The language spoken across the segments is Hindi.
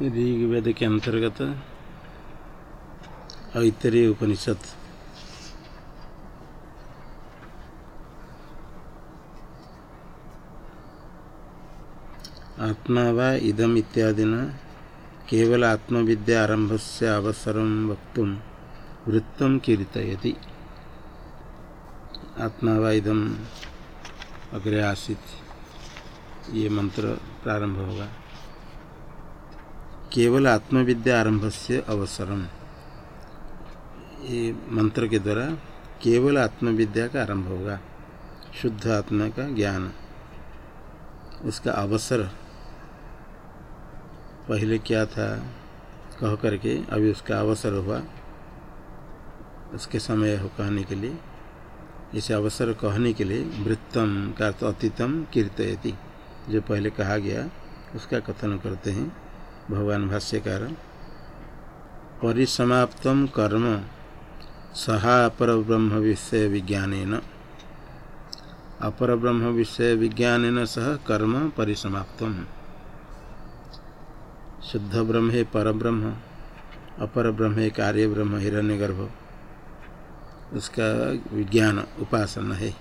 ऋग्वेद के अंतर्गत ऐतरीय उपनिषद आत्मा व इदम इत्यादि केवल आत्मविद्या आरंभ से अवसर वक्त वृत्तम कीर्तयति। आत्मा व इदम अग्रे आसित। ये मंत्र प्रारंभ होगा। केवल आत्मविद्या आरंभ से अवसरम। ये मंत्र के द्वारा केवल आत्मविद्या का आरंभ होगा, शुद्ध आत्मा का ज्ञान। उसका अवसर पहले क्या था, कह करके अभी उसका अवसर हुआ, उसके समय हो कहने के लिए। इसे अवसर कहने के लिए वृत्तम का अतीतम कीर्तयति, जो पहले कहा गया, उसका कथन करते हैं। भगवान भाष्यकार। परिसमाप्तम कर्म सहा अपर ब्रह्म विषय विज्ञान अपर ब्रह्म विषय विज्ञान सह कर्म परिसमाप्तम। शुद्ध ब्रह्म है पर ब्रह्म अपर ब्रह्म है कार्य ब्रह्म हिरण्यगर्भ। उसका विज्ञान उपासना है।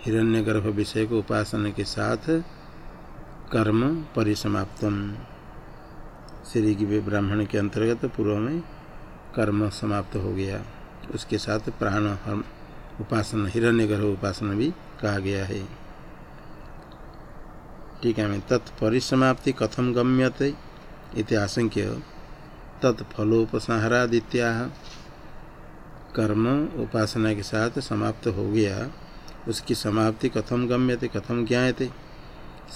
हिरण्यगर्भ विषय को उपासना के साथ कर्म परिसमाप्तम। श्री की ब्राह्मण के अंतर्गत पूर्व में कर्म समाप्त हो गया। उसके साथ प्राण उपासना हिरण्य गर्भ उपासना भी कहा गया है। ठीक है, मैं तत्परिसमाप्ति कथम गम्यते इति आशंक्य। तत्फलोपसंहारादित्या कर्म उपासना के साथ समाप्त हो गया। उसकी समाप्ति कथम गम्यते, कथम ज्ञाते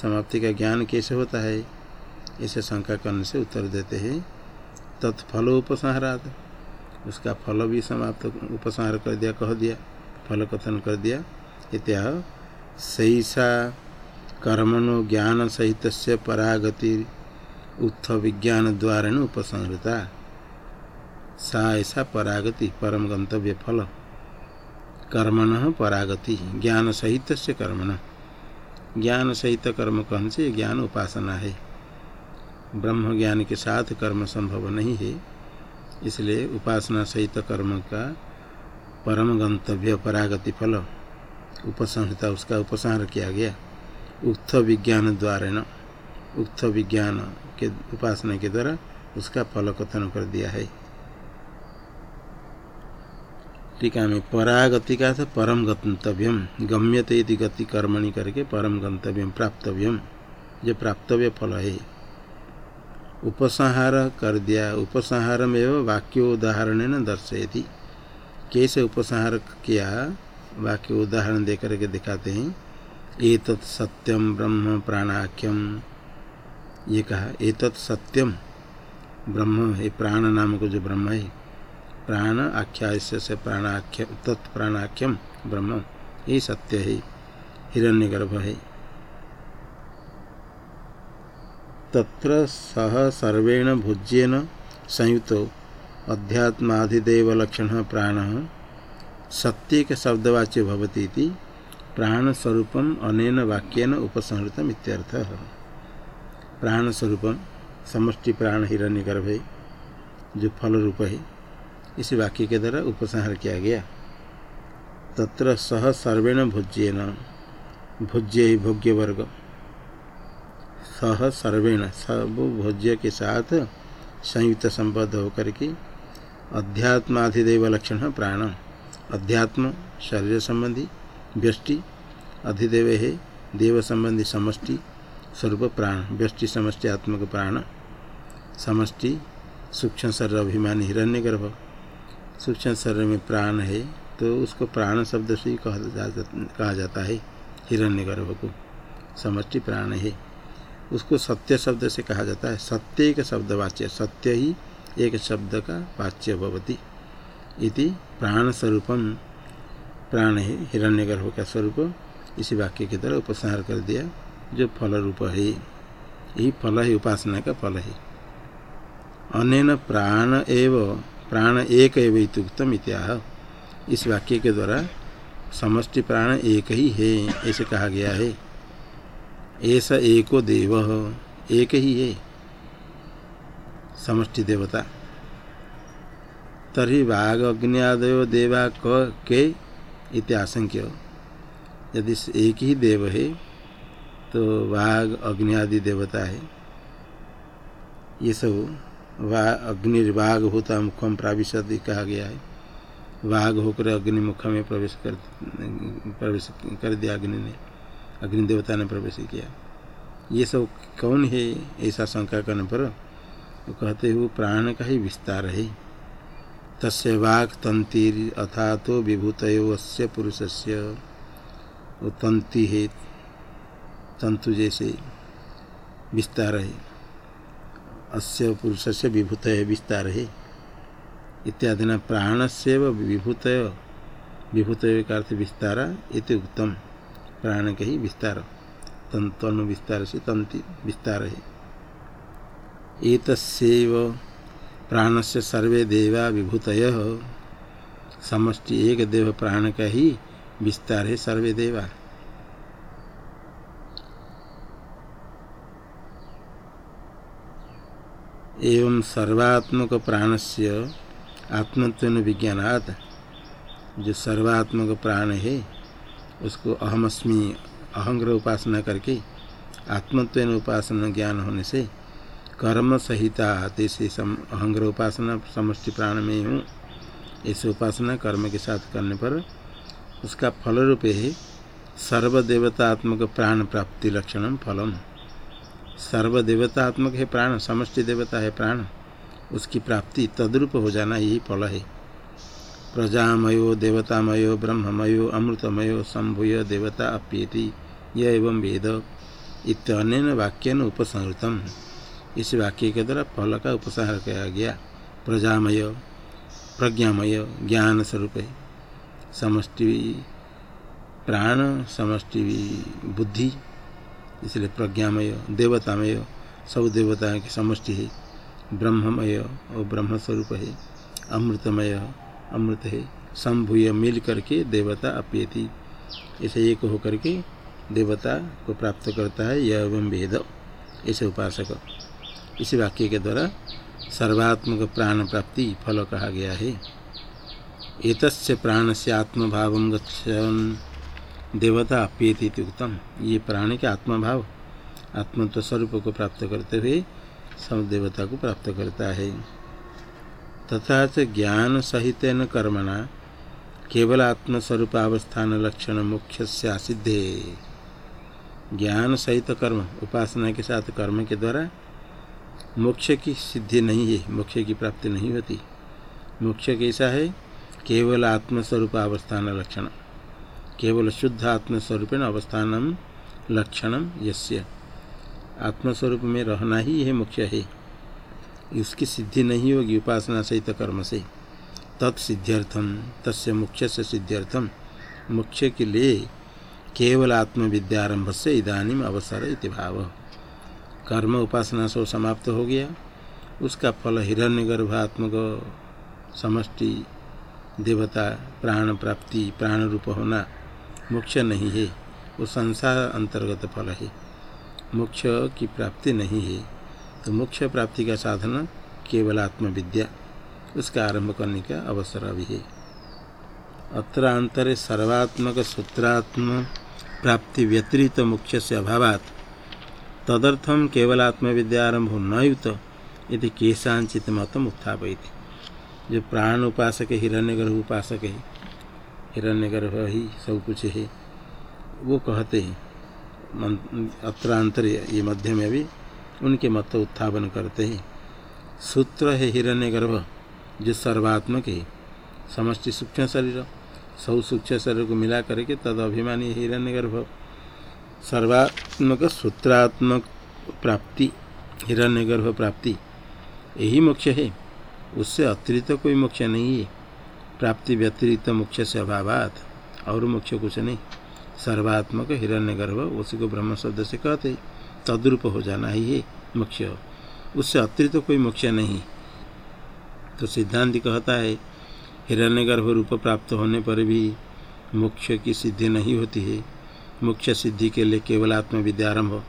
समाप्ति का ज्ञान कैसे होता है? इसे शंका करने से उत्तर देते हैं तत्फल उपसंहारात उसका फल भी समाप्त उपसंहार कर दिया, कह दिया, फल कथन कर दिया इत्या सैषा कर्मणो ज्ञान सहित परागति उत्थ विज्ञान द्वारा उपसंहृता। सा ऐसा परागति, परम गंतव्य फल। कर्मण परागति ज्ञान सहित कर्मण। ज्ञान सहित कर्म कहन से ज्ञान उपासना है। ब्रह्म ज्ञान के साथ कर्म संभव नहीं है, इसलिए उपासना सहित कर्म का परम गंतव्य परागति फल उपसंहता, उसका उपसंहार किया गया। उक्त विज्ञान द्वारा न, उक्त विज्ञान के उपासना के द्वारा उसका फल कथन कर दिया है। टीका में परागति का था, परम गंतव्यम, गम्यते गति कर्मणि करके परम गंतव्यम प्राप्तव्यम। जो प्राप्तव्य फल है। उपसंहार कर दिया। उपसंहार में वाक्योदाहरण न दर्शयती। कैसे उपसंहार किया? वाक्य उदाहरण दे करके दिखाते हैं। एतत् सत्यम ब्रह्म प्राणाख्यम ये कहा, एतत् सत्यम ब्रह्म है, प्राण नाम को जो ब्रह्म है, प्राण आख्या से प्राणाख्य तत्प्राणाख्यम ब्रह्म, ये सत्य है। हिरण्यगर्भ है। तत्र सह सर्वेण भुज्येन संयुक्त अध्यात्माधिदेवलक्षण प्राण। सत्येक शब्दवाच्य भवती प्राणस्वरूपम अनेन वाक्यन उपसंहृतम इत्यर्थ। प्राणस्वरूपम समष्टि प्राण हिरण्यगर्भ है जो फल रूप है इस वाक्य के द्वारा उपसंहार किया गया। तत्र सह सर्वेण भुज्येन। भुज्य भोग्य वर्ग सह सर्वेण सब भोज्य के साथ संयुक्त संबद्ध होकर के अध्यात्माधिदेव लक्षण प्राण अध्यात्म शरीर संबंधी व्यष्टि, अधिदेव है देव संबंधी समष्टि स्वरूप प्राण, व्यष्टि समष्टि आत्मक प्राण, समष्टि सूक्ष्म शरीर अभिमानी हिरण्य गर्भ सूक्ष्म शरीर में प्राण है तो उसको प्राण शब्द से ही कहा जाता है हिरण्य गर्भ को। समष्टि प्राण है। उसको सत्य शब्द से कहा जाता है। सत्य एक शब्द वाच्य, सत्य ही एक शब्द का वाच्य भवती इति प्राण स्वरूपम प्राण है, हिरण्यगर्भ का स्वरूप। इसी वाक्य के द्वारा उपसंहार कर दिया, जो फल रूप है। यही फल है, उपासना का फल है। अन प्राण एव, प्राण एक एवं इत्याह। इस वाक्य के द्वारा समष्टि प्राण एक ही है, ऐसे कहा गया है। ऐसा एको देव, एक ही है। समष्टि देवता। तरी वाघ देवा क, के इत्याशंक्य यदि एक ही देव है तो वाघ अग्नि आदि देवता है। ये सब वा अग्नि वाघ होता मुखम प्राविशद कहा गया है। वाघ होकर अग्नि मुख में प्रवेश कर प्रवेश कर दिया अग्नि ने। अग्नि देवता ने प्रवेश किया। ये सब कौन है? ऐसा शंका करने पर वो कहते हुए प्राण का ही विस्तार है। तस्य वाक तंतिर अथा तो विभूत पुरुष से तंति है, तंतु जैसे विस्तार है। अस्य पुरुष से विभूत विस्तार है। इत्यादि प्राण से विभूत विभूत का अर्थ विस्तार, इति उत्तम। प्राण के ही विस्तार। तनु विस्तार से तंति विस्तार है। एक प्राण से सर्वे देवा विभूत समष्टि एक देव प्राण का ही विस्तार है सर्वे देवा। एवं सर्वात्मक प्राण से आत्मत्व विज्ञानात्। जो सर्वात्मक प्राण है उसको अहमअस्मी अहंग्र उपासना करके आत्मत्व उपासना ज्ञान होने से कर्म सहिता जैसे अहंग्र उपासना समष्टि प्राण में हूँ। ऐसे उपासना कर्म के साथ करने पर उसका फल रूप है सर्वदेवतात्मक प्राण प्राप्ति लक्षणम फलम। सर्वदेवतात्मक है प्राण, समष्टि देवता है प्राण, उसकी प्राप्ति तद्रूप हो जाना यही फल है। प्रजामयो, देवतामयो, ब्रह्ममयो, अमृतमयो, संभूय देवता अप्येति यह एवं वेद। इतन वाक्य उपसंहृतम। इस वाक्य के द्वारा फल का उपसंहार किया गया, प्रजामय, प्रज्ञामय ज्ञान स्वरूप समष्टि प्राण, समष्टि बुद्धि, इसलिए प्रज्ञामय, देवतामय, सब देवता की समष्टि है। ब्रह्ममय, और ब्रह्म स्वरूप है। अमृतमय अमृत है। संभूय मिल करके देवता अप्यति। ऐसे एक होकर के देवता को प्राप्त करता है, यह एवं वेद ऐसे उपासक। इसी वाक्य के द्वारा सर्वात्मक प्राण प्राप्ति फल कहा गया है। एक प्राण से आत्मभाव गच्छन। देवता अप्येति उत्तम ये प्राण के आत्मभाव, आत्मत्व स्वरूप को प्राप्त करते हुए सब देवता को प्राप्त करता है। तथा च ज्ञान सहित न कर्मणा केवल आत्मस्वरूपावस्थान लक्षण मुख्य से असिद्धे ज्ञान सहित कर्म, उपासना के साथ कर्म के द्वारा मोक्ष की सिद्धि नहीं है, मोक्ष की प्राप्ति नहीं होती। मोक्ष कैसा है? केवल आत्मस्वरूप अवस्थान लक्षण। केवल शुद्ध आत्मस्वरूप अवस्थान लक्षण यस्य। आत्मस्वरूप में रहना ही है मुख्य है। उसकी सिद्धि नहीं होगी उपासना सहित कर्म से। तत्सिद्ध्यर्थम तस्य मुख्य से सिद्ध्यर्थम मुख्य के लिए केवल आत्मविद्यारंभ से इदानीम अवसर इति भाव। कर्म उपासना सब समाप्त हो गया। उसका फल हिरण्य गर्भ गर्भात्मक समष्टि, देवता, प्राण प्राप्ति प्राण रूप होना मुख्य नहीं है। वो संसार अंतर्गत फल है। मुख्य की प्राप्ति नहीं है। तो मुख्य प्राप्ति का साधन केवल आत्मविद्या, उसका आरंभ करने का अवसर अभी है। अत्र अंतरे सर्वात्मक सूत्रात्म प्राप्ति व्यतिरिक्त मुख्य से अभाव तदर्थम केवल आत्मविद्यारंभ न युत यदि केशांचित मतम उत्थापित जो प्राण उपासक हिरण्य गर्भ उपासक है हिरण्य गर्भ ही सब कुछ है, वो कहते हैं अत्रांतर ये मध्य में भी उनके मत उत्थापन करते हैं। सूत्र है हिरण्य गर्भ जो सर्वात्मक है। समष्टि सूक्ष्म शरीर, सौ सूक्ष्म शरीर को मिला करके तद अभिमानी हिरण्य गर्भ सर्वात्मक, सूत्रात्मक प्राप्ति हिरण्य गर्भ प्राप्ति, यही मोक्ष है। उससे अतिरिक्त कोई मोक्ष नहीं है। प्राप्ति व्यतिरिक्त मोक्ष से अभावात, और मोक्ष कुछ नहीं। सर्वात्मक हिरण्य गर्भ उसी को ब्रह्म शब्द से कहते तद्रूप हो जाना ही है मोक्ष उससे अतिरिक्त कोई मोक्ष नहीं। तो सिद्धांत कहता है, हिरण्यगर्भ रूप प्राप्त होने पर भी मोक्ष की सिद्धि नहीं होती है। मोक्ष सिद्धि के लिए केवल आत्मविद्या आरंभ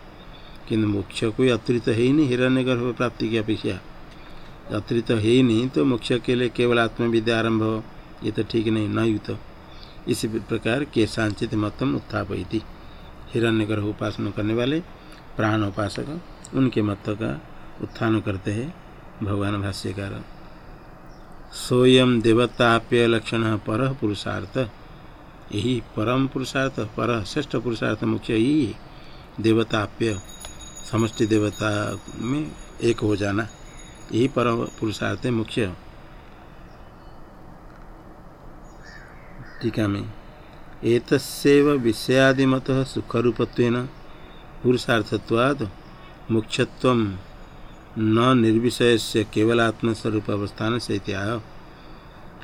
किंतु मोक्ष कोई अतिरिक्त है ही नहीं हिरण्य गर्भ प्राप्ति की अपेक्षा। अतिरिक्त है ही नहीं तो मोक्ष के लिए केवल आत्मविद्या आरंभ हो ये तो ठीक नहीं, न युक्त इसी प्रकार के सांचित मतम उत्थापयती। हिरण्य गर्भ उपासना करने वाले प्राण उपासक उनके मत का उत्थान करते हैं भगवान भाष्यकार। सोयम देवताप्य लक्षण पर पुरुषार्थ। यही परम पुरुषार्थ, पर श्रेष्ठ पुरुषार्थ मुख्य यही देवताप्य, समष्टि देवता में एक हो जाना, यही परम पुरुषार्थ मुख्य। टीका में एतस्व विषयादिमत सुखरूपत्व पुरुषार्थत्वाद मुख्यत्व न निर्विषय से केवल आत्मस्वरूप अवस्थान से त्याह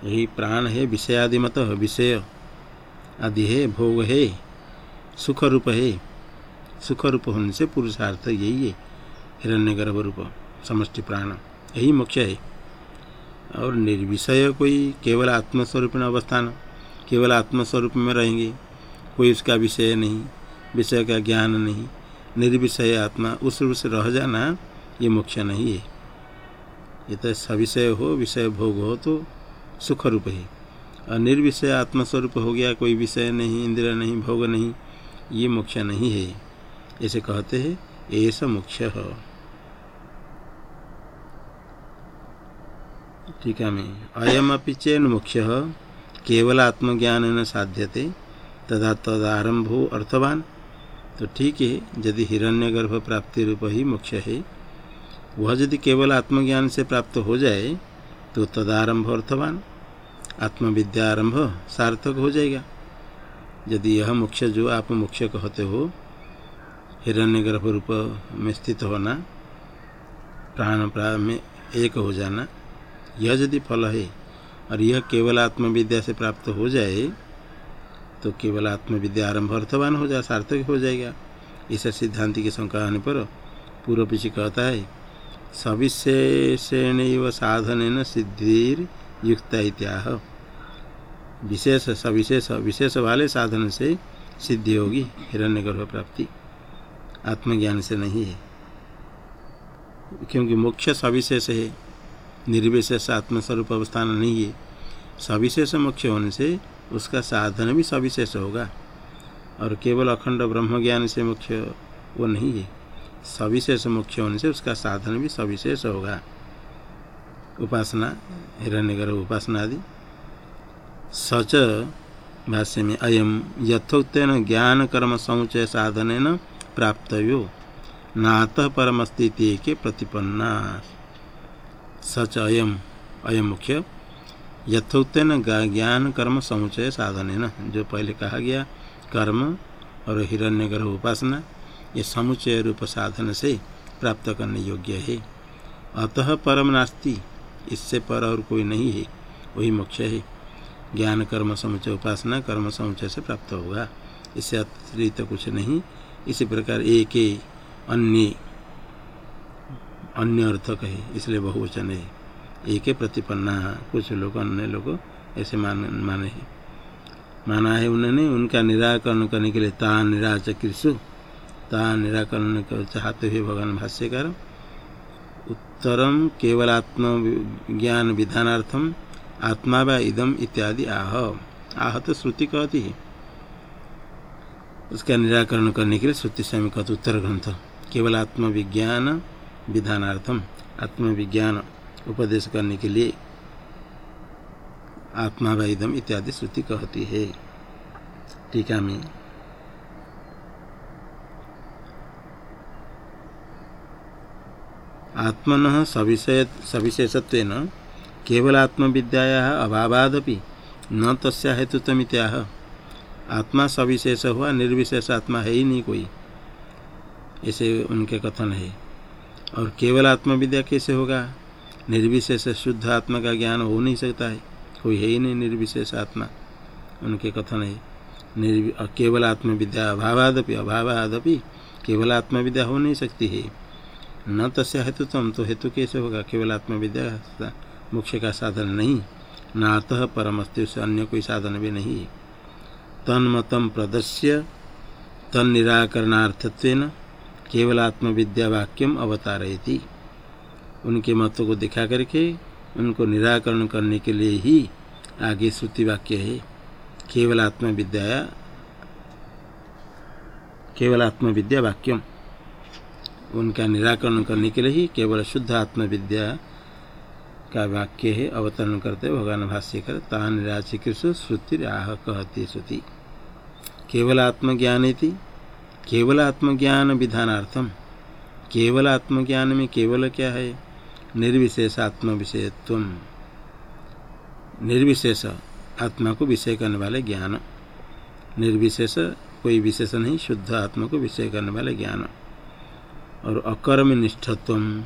यही प्राण है, विषयादिमत विषय। आदि है, भोग है सुख रूप है। सुख रूप होने से पुरुषार्थ यही है हिरण्य गर्भ रूप समष्टि प्राण। यही मुख्य है। और निर्विषय कोई केवल आत्मस्वरूप अवस्थान केवल आत्मस्वरूप में रहेंगे, कोई उसका विषय नहीं, विषय का ज्ञान नहीं निर्विषय आत्मा, उस रूप से रह जाना ये मोक्ष नहीं है। ये तो सविषय हो, विषय भोग हो तो सुख रूप है। और निर्विषय आत्मस्वरूप हो गया, कोई विषय नहीं इंद्र नहीं, भोग नहीं, ये मोक्ष नहीं है। ऐसे कहते हैं ऐसा मुख्य हो, में अयम अपि चेन मुख्य केवल आत्मज्ञान साध्यते, तदा तदारंभो अर्थवान। तो ठीक है, यदि हिरण्यगर्भ प्राप्ति रूप ही मुख्य है। वह यदि केवल आत्मज्ञान से प्राप्त हो जाए तो तदारंभ अर्थवान। आत्मविद्या आरंभ सार्थक हो जाएगा। यदि यह मुख्य जो आप मुख्य कहते हो, हिरण्यगर्भ रूप में स्थित होना, प्राण प्राण में एक हो जाना, यह यदि फल है, और यह केवल आत्मविद्या से प्राप्त हो जाए तो केवल आत्मविद्या आरंभ अर्थवान हो जाए सार्थक हो जाएगा। इस सिद्धांत की शंका आने पर पूर्व पीछे कहता है सविशेषण साधन सिद्धिर युक्त इत्याह। विशेष, सविशेष, विशेष वाले साधन से सिद्धि होगी, हिरण्यगर्भ प्राप्ति। आत्मज्ञान से नहीं है। क्योंकि मुख्य सविशेष है, निर्विशेष आत्मस्वरूप अवस्थान नहीं है। सविशेष मुख्य होने से उसका साधन भी सविशेष होगा। और केवल अखंड ब्रह्म ज्ञान से मुख्य वो नहीं है। सविशेष मुख्य होने से उसका साधन भी सविशेष होगा। उपासना, हिरण्यगर उपासना आदि सच भाष्य में अयम यथोक्न ज्ञान कर्म समुचय साधन न प्राप्तव्यो। नात परमस्थिति के प्रतिपन्ना। सच अयम अयम मुख्य। यथोक्न ज्ञान कर्म समुचय साधन है न जो पहले कहा गया, कर्म और हिरण्य हिरण्यगर्भ उपासना, ये समुचय रूप साधन से प्राप्त करने योग्य है। अतः परम नास्ति, इससे पर और कोई नहीं है, वही मुख्य है। ज्ञान कर्म समुचय उपासना कर्म समुचय से प्राप्त होगा। इससे अतिरिक्त कुछ नहीं। इसी प्रकार एक अन्य अन्य अर्थक है इसलिए बहुवचन है। एक प्रतिपन्ना कुछ लोग अन्य लोग ऐसे मान, माने हैं। माना है उन्होंने उनका निराकरण करने के लिए ता निराचकृषु ता निराकरण चाहते हुए भगवान भाष्यकार, उत्तरम केवलात्म ज्ञान विधानार्थम आत्मा व इदम इत्यादि आह। आह तो श्रुति कहती है। उसका निराकरण करने के लिए श्रुति स्वामी कहते उत्तर ग्रंथ केवल आत्मविज्ञान विधानार्थम। आत्मविज्ञान उपदेश करने के लिए आत्मा व इदम इत्यादि श्रुति कहती है। टीका में आत्मन सविषय सविशेषत्व केवल आत्मविद्या अभावादपि न तस्या हेतुत्वमित्याह। आत्मा सविशेष हुआ, निर्विशेष आत्मा है ही नहीं कोई। ऐसे उनके कथन है। और केवल आत्मविद्या कैसे होगा? निर्विशेष शुद्ध आत्मा का ज्ञान हो नहीं सकता है। कोई है ही नहीं निर्विशेष आत्मा। उनके कथन है, निर्वि केवल आत्मविद्या अभावादपि अभावादपि केवल आत्मविद्या हो नहीं सकती है। न तस्य हेतुत्व तो हेतु कैसे होगा? केवल आत्मविद्या मुख्य का साधन नहीं। न अतः परमस्ति से अन्य कोई साधन भी नहीं है। तन्मतम प्रदर्श्य तन निराकरणार्थत्व केवल आत्मविद्या वाक्यम अवतारयति। उनके मतों को दिखा करके उनको निराकरण करने के लिए ही आगे श्रुति वाक्य है, केवल आत्मविद्या केवल आत्मविद्या वाक्यम। उनका निराकरण करने के लिए ही केवल शुद्ध आत्मविद्या का वाक्य है, अवतरण करते भगवान भाष्य कर ता निराचिकृष्ण श्रुति आह कहती श्रुति। केवल आत्मज्ञान थी केवल आत्मज्ञान विधानार्थम। केवल आत्मज्ञान में केवल क्या है? निर्विशेष आत्म विषयत्व निर्विशेष आत्मा को विषय करने वाले ज्ञान। निर्विशेष कोई विशेष नहीं, शुद्ध आत्मा को विषय करने वाले ज्ञान। और अकर्म निष्ठत्व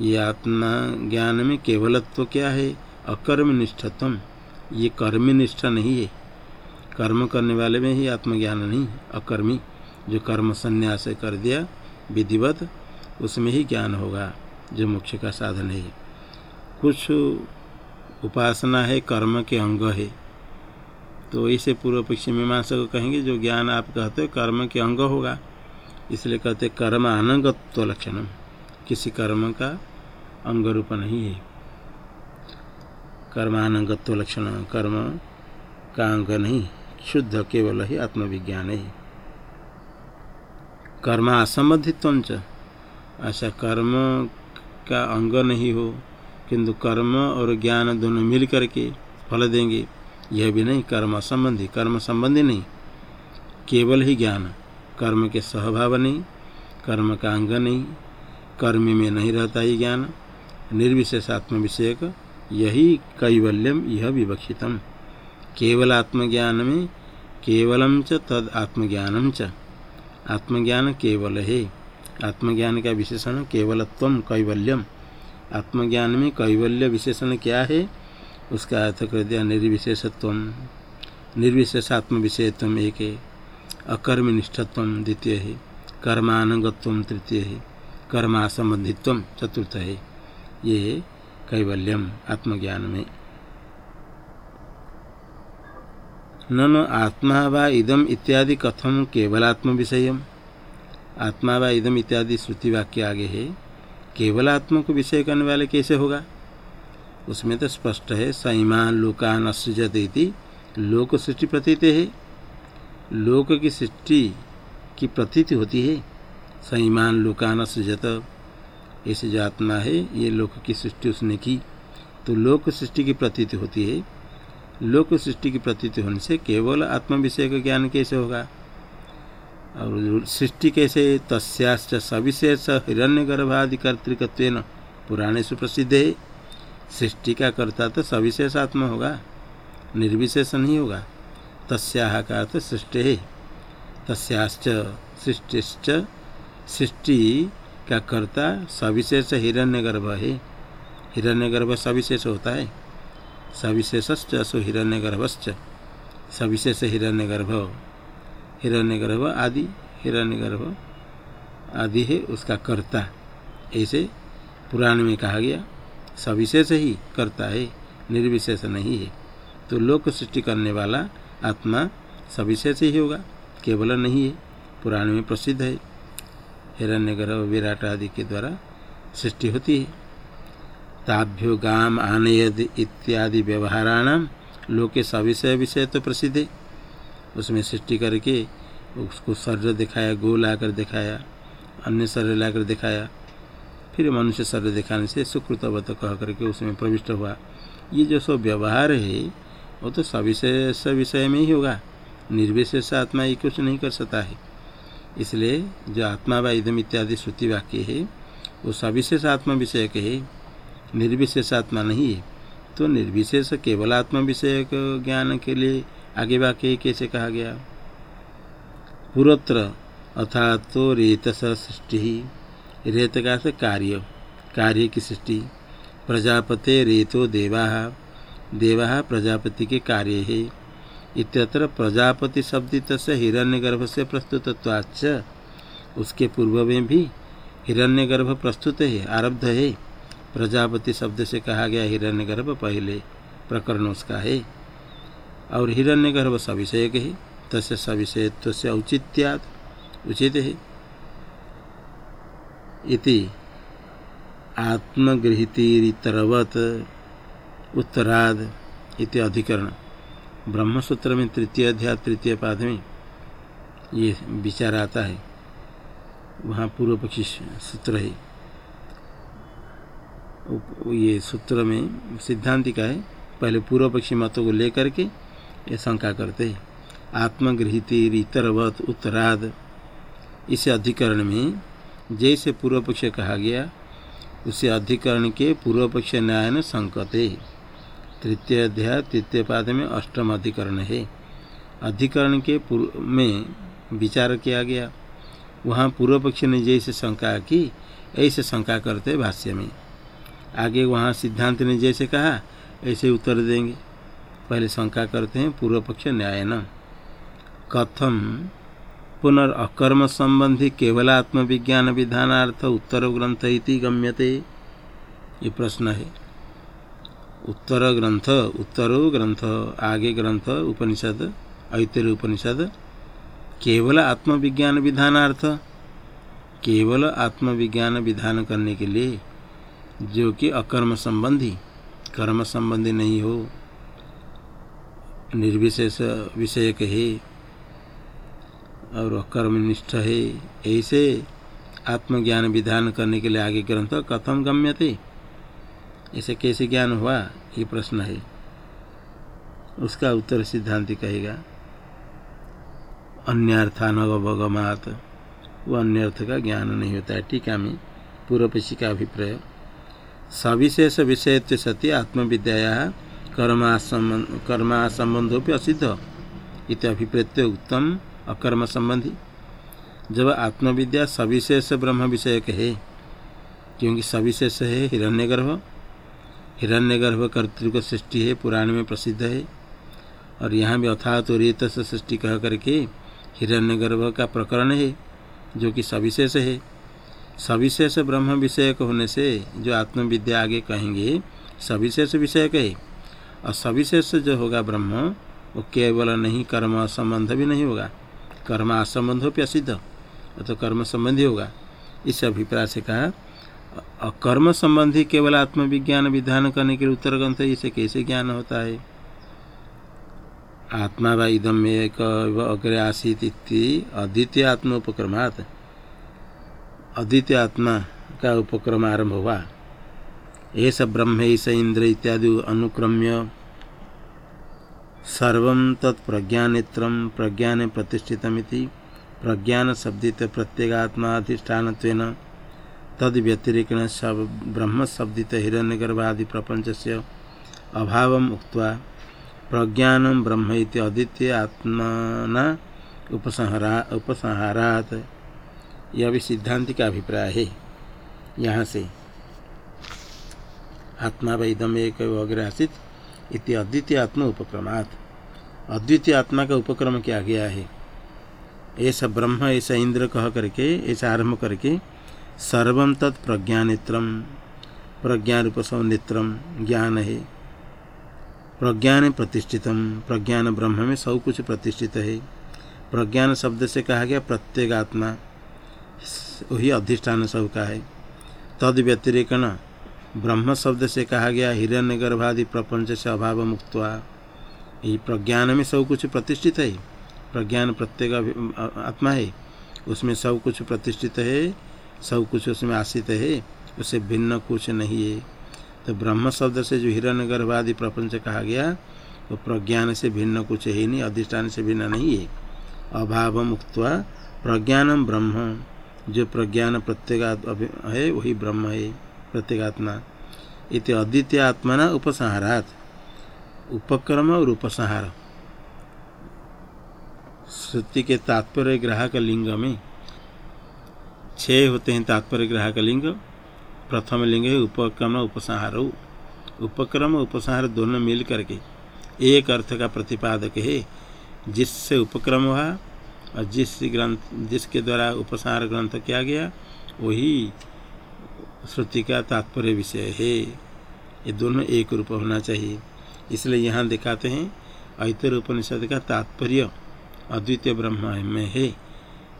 ये आत्मा ज्ञान में केवलत्व क्या है? अकर्म निष्ठत्व ये कर्मी निष्ठा नहीं है। कर्म करने वाले में ही आत्मज्ञान नहीं, अकर्मी। जो कर्म संन्यास कर दिया, विधिवत, उसमें ही ज्ञान होगा। जो मोक्ष का साधन है। कुछ उपासना है, कर्म के अंग है। तो इसे पूर्व पक्षी मीमांसा को कहेंगे, जो ज्ञान आप कहते हो, कर्म के अंग होगा। इसलिए कहते कर्म अनंगत्व लक्षण किसी कर्म का अंग रूप नहीं है। कर्मानंगत्व लक्षण, कर्म का अंग नहीं। शुद्ध केवल ही आत्मविज्ञान है। कर्म असंबंधित्व अच्छा कर्म का अंग नहीं हो, किंतु कर्म और ज्ञान दोनों मिल करके फल देंगे। यह भी नहीं, कर्म संबंधी कर्म संबंधी नहीं, केवल ही ज्ञान। कर्म के सहभाव नहीं, कर्म का अंग नहीं, कर्म में नहीं रहता ही ज्ञान। निर्विशेष आत्म विषयक यही कैवल्यम, यह विवक्षितम। केवल आत्मज्ञान में केवलम च, तद आत्मज्ञानम च। आत्मज्ञान केवल है। आत्मज्ञान का विशेषण केवलत्व कैवल्यम आत्मज्ञान में कैवल्य विशेषण क्या है? उसका अर्थ कर दिया निर्विशेषत्व। निर्विशेषात्म विषयत्व एक है। अकर्म निष्ठत्व द्वितीय है। कर्मानंगत्व तृतीय है। कर्मासंबंधित्व चतुर्थ है। ये कैवल्यम आत्मज्ञान में। नन आत्मा व इदम इत्यादि कथम केवलात्म विषय आत्मा व इदम इत्यादि श्रुति वाक्य आगे है केवल आत्मा को विषय करने वाले कैसे होगा? उसमें तो स्पष्ट है सईमान लोकान असृजत लोक सृष्टि प्रतीत है। लोक की सृष्टि की प्रतीति होती है सईमान लोकान असृजत। ऐसे जो आत्मा है, ये लोक की सृष्टि उसने की तो लोक सृष्टि की प्रतीति होती है। लोक सृष्टि की प्रतीति होने से केवल आत्म विषय का ज्ञान कैसे होगा? और सृष्टि कैसे तस्याश्च सविशेष हिरण्य गर्भादि कर्तिकत्व पुराणे सुप्रसिद्ध है सृष्टि का कर्ता तो सविशेष आत्मा होगा निर्विशेष नहीं होगा। तस्या का अर्थ सृष्टि है। तस्याश्च सृष्टिश्च सृष्टि का कर्ता सविशेष हिरण्य गर्भ है। हिरण्य गर्भ सविशेष होता है। सविशेषश्च असो हिरण्य गर्भश्च सविशेष हिरण्य गर्भ हिरण्य गर्भ आदि हिरण्य गर्भ आदि है उसका कर्ता। ऐसे पुराण में कहा गया, सविशेष ही करता है, निर्विशेष नहीं है। तो लोक सृष्टि करने वाला आत्मा सविशेष ही होगा, केवल नहीं है, पुराण में प्रसिद्ध है। हिरण्य गर्भ विराट आदि के द्वारा सृष्टि होती है। ताभ्यो गाम आनयद इत्यादि व्यवहाराणाम लोके सविषय विषय तो प्रसिद्ध है। उसमें सृष्टि करके उसको शरीर दिखाया गो लाकर दिखाया, अन्य शरीर लाकर दिखाया। फिर मनुष्य शरीर दिखाने से सुकृतवत कह करके उसमें प्रविष्ट हुआ। ये जो सब व्यवहार है, वो तो सविशेष विषय में ही होगा। निर्विशेष आत्मा ये कुछ नहीं कर सकता है। इसलिए जो आत्मा व इदम इत्यादि श्रुति वाक्य है, वो सविशेष आत्मा विषय है। निर्विशेष आत्मा नहीं है तो निर्विशेष केवल आत्मा विषय ज्ञान के लिए आगे वाक्य कैसे कहा गया? पुरत्र अथा तो रेत सृष्टि रेत का से कार्य कार्य की सृष्टि। प्रजापते रेतो देवा देवा प्रजापति के कार्य है। इत्यत्र प्रजापति शब्दित से हिरण्यगर्भ से प्रस्तुतत्वाच उसके पूर्व में भी हिरण्यगर्भ प्रस्तुत है, आरब्ध है। प्रजापति शब्द से कहा गया हिरण्यगर्भ पहले प्रकरण उसका है। और हिरण्यगर्भ सविषय ही तस् सविषयत्व से औचित्याद उचित है। इति आत्मगृहितिरवत उत्तराद इति अधिकरण। ब्रह्मसूत्र में तृतीय अध्याय तृतीय पाद में ये विचार आता है। वहाँ पूर्व पक्षी सूत्र है। ये सूत्र में सिद्धांति का है। पहले पूर्व पक्षी मतों को लेकर के ये शंका करते आत्मगृहिति इतरवत उत्तराद। इस अधिकरण में जैसे पूर्व पक्ष कहा गया, उसे अधिकरण के पूर्व पक्ष न्याय न संकते तृतीय अध्याय, तृतीय पाद में अष्टम अधिकरण है। अधिकरण के पूर्व में विचार किया गया। वहाँ पूर्व पक्ष ने जैसे शंका की, ऐसे शंका करते भाष्य में। आगे वहाँ सिद्धांत ने जैसे कहा, ऐसे उत्तर देंगे। पहले शंका करते हैं, पूर्व पक्ष न्याय न। कथम पुनर्कर्म संबंधी केवल आत्मविज्ञान विधानार्थ उत्तर ग्रंथ इति गम्यते। ये प्रश्न है। उत्तर ग्रंथ, उत्तरो ग्रंथ, आगे ग्रंथ, उपनिषद, ऐतर उपनिषद, केवल आत्मविज्ञान विधानार्थ। केवल आत्मविज्ञान विधान करने के लिए जो कि अकर्म संबंधी, कर्म संबंधी नहीं हो। निर्विशेष, विषयक है और अकर्मनिष्ठ है। ऐसे आत्मज्ञान विधान करने के लिए आगे ग्रंथ कथम गम्य थे ऐसे कैसे ज्ञान हुआ? ये प्रश्न है। उसका उत्तर सिद्धांति कहेगा अन्यर्थानवगमात वो अन्य अर्थ का ज्ञान नहीं होता है। टीका में पूर्व पक्षी का अभिप्राय। सविशेष विषय सती आत्मविद्या कर्मा संबंधों पर असिद्ध। इत अभिप्रेत्य उत्तम अकर्म संबंधी जब आत्मविद्या सविशेष ब्रह्म विषयक है, क्योंकि सविशेष है हिरण्यगर्भ। हिरण्यगर्भ कर्तृक सृष्टि है, पुराण में प्रसिद्ध है। और यहाँ भी अथा तो रेत सृष्टि कह करके हिरण्यगर्भ का प्रकरण है, जो कि सविशेष है। सविशेष ब्रह्म विषयक होने से जो आत्मविद्या आगे कहेंगे, सविशेष विषयक है। और सविशेष जो होगा ब्रह्म वो केवल नहीं कर्म संबंध भी नहीं होगा। कर्म असंबंध हो असिद्ध तो कर्म संबंधी होगा। इस अभिप्राय से कहा कर्म संबंधी केवल आत्मविज्ञान विधान करने के लिए उत्तर ग्रंथ इसे कैसे ज्ञान होता है? आत्मा व इदम एक अग्रे आसित अद्वितीय आत्मोपक्रमात् अद्वितीय आत्मा का उपक्रम आरंभ हुआ। ऐसा ब्रह्म ऐसा इंद्र इत्यादि अनुक्रम्य सर्व तत्प्रज्ञानेत्र प्रज्ञान प्रतिष्ठित प्रज्ञान शब्दित प्रत्येगात्माधिष्ठान तद व्यतिरिक्त सब ब्रह्म शब्दित हिरण्यगर्भादि प्रपंच से अभाव उक्त प्रज्ञान ब्रह्म अद्वितीय आत्मना उपसंहरा, उपसंहारात यह भी सिद्धांत का अभिप्राय है यहाँ से आत्मा वैदम एक वगैरह आसित इति अद्वितीय आत्मा उपक्रमात्। अद्वितीय आत्मा का उपक्रम किया गया है ऐसा ब्रह्म ऐसा इंद्र कह करके ऐसा आरंभ करके सर्व तत् प्रज्ञानेत्रम प्रज्ञान रूप सौनेत्रम ज्ञान है प्रज्ञान प्रतिष्ठितम प्रज्ञान ब्रह्म में सब कुछ प्रतिष्ठित है। प्रज्ञान शब्द से कहा गया प्रत्येगात्मा वही अधिष्ठान सब का है। तद व्यतिरिकण ब्रह्म शब्द से कहा गया हिरण्य गर्भादि प्रपंच से अभाव मुक्त ये प्रज्ञान में सब कुछ प्रतिष्ठित है। प्रज्ञान प्रत्येक आत्मा है। उसमें सब कुछ प्रतिष्ठित है, सब कुछ उसमें आश्रित है उससे भिन्न कुछ नहीं है। तो ब्रह्म शब्द से जो हिरण्य गर्भादि प्रपंच कहा गया, वो तो प्रज्ञान से भिन्न कुछ है नहीं अधिष्ठान से भिन्न नहीं है। अभाव मुक्त प्रज्ञानम ब्रह्म। जो प्रज्ञान प्रत्येगात है, वही ब्रह्म है। प्रत्येगात्मा। इत अद्वितीय आत्मा न उपसंहारात। उपक्रम और उपसंहार। श्रुति के तात्पर्य ग्राहक लिंग में छः होते हैं तात्पर्य ग्राहक लिंग। प्रथम लिंग है उपक्रम, उपसंहार। उपक्रम उपसंहार दोनों मिल करके एक अर्थ का प्रतिपादक है। जिससे उपक्रम हुआ और जिस ग्रंथ, जिसके द्वारा उपसंहार ग्रंथ किया गया, वही श्रुति का तात्पर्य विषय है। ये दोनों एक रूप होना चाहिए। इसलिए यहाँ दिखाते हैं ऐतर उपनिषद का तात्पर्य अद्वितीय ब्रह्म में है,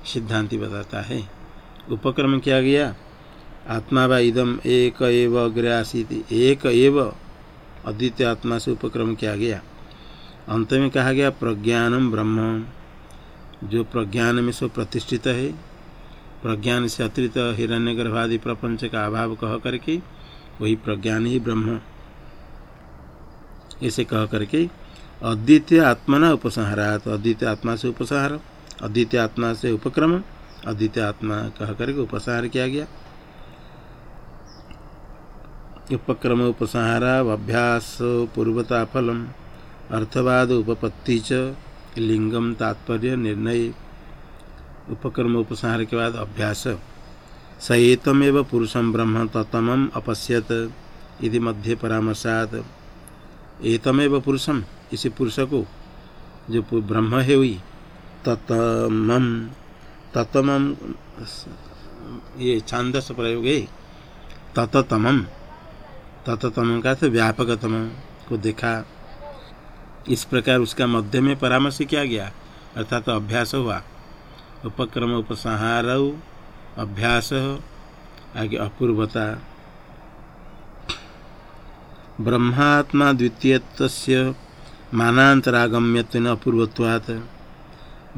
सिद्धांति बताता है। उपक्रम किया गया? आत्मा व इदम एक एव अग्र आसी एक एव अद्वितीय आत्मा से उपक्रम किया गया? अंत में कहा गया प्रज्ञानम ब्रह्म। जो प्रज्ञान में सो प्रतिष्ठित है प्रज्ञान से अतिरिक्त हिरण्य गर्भादि प्रपंच का अभाव कह करके वही प्रज्ञान ही ब्रह्म। ऐसे कह करके अद्वितीय आत्मा न उपसंहारात, अद्वितीय आत्मा से उपसंहार, अद्वितीय आत्मा से उपक्रम, अद्वितीय आत्मा कह करके उपसंहार किया गया। उपक्रम, उपसंहारा, अभ्यास, पूर्वता फलम, अर्थवाद, उपपत्ति च, लिंगम तात्पर्य, निर्णय उपक्रम उपसंहार के बाद अभ्यास। सएतमेव पुरुषम ब्रह्म तत्तम अपश्यत यदि मध्य परामर्शात। एतमेव पुरुषम इसी पुरुष को जो ब्रह्म है वही तत्तम तत्तम ये छांदस प्रयोग है तततम तततम का तो व्यापकतम को देखा। इस प्रकार उसका मध्य में परामर्श किया गया, अर्थात तो अभ्यास हुआ। उपक्रम उपसंहार, अभ्यास, आगे अपूर्वता। ब्रह्मात्मा द्वितीय मानांतरागम्य अपूर्वत्वात्।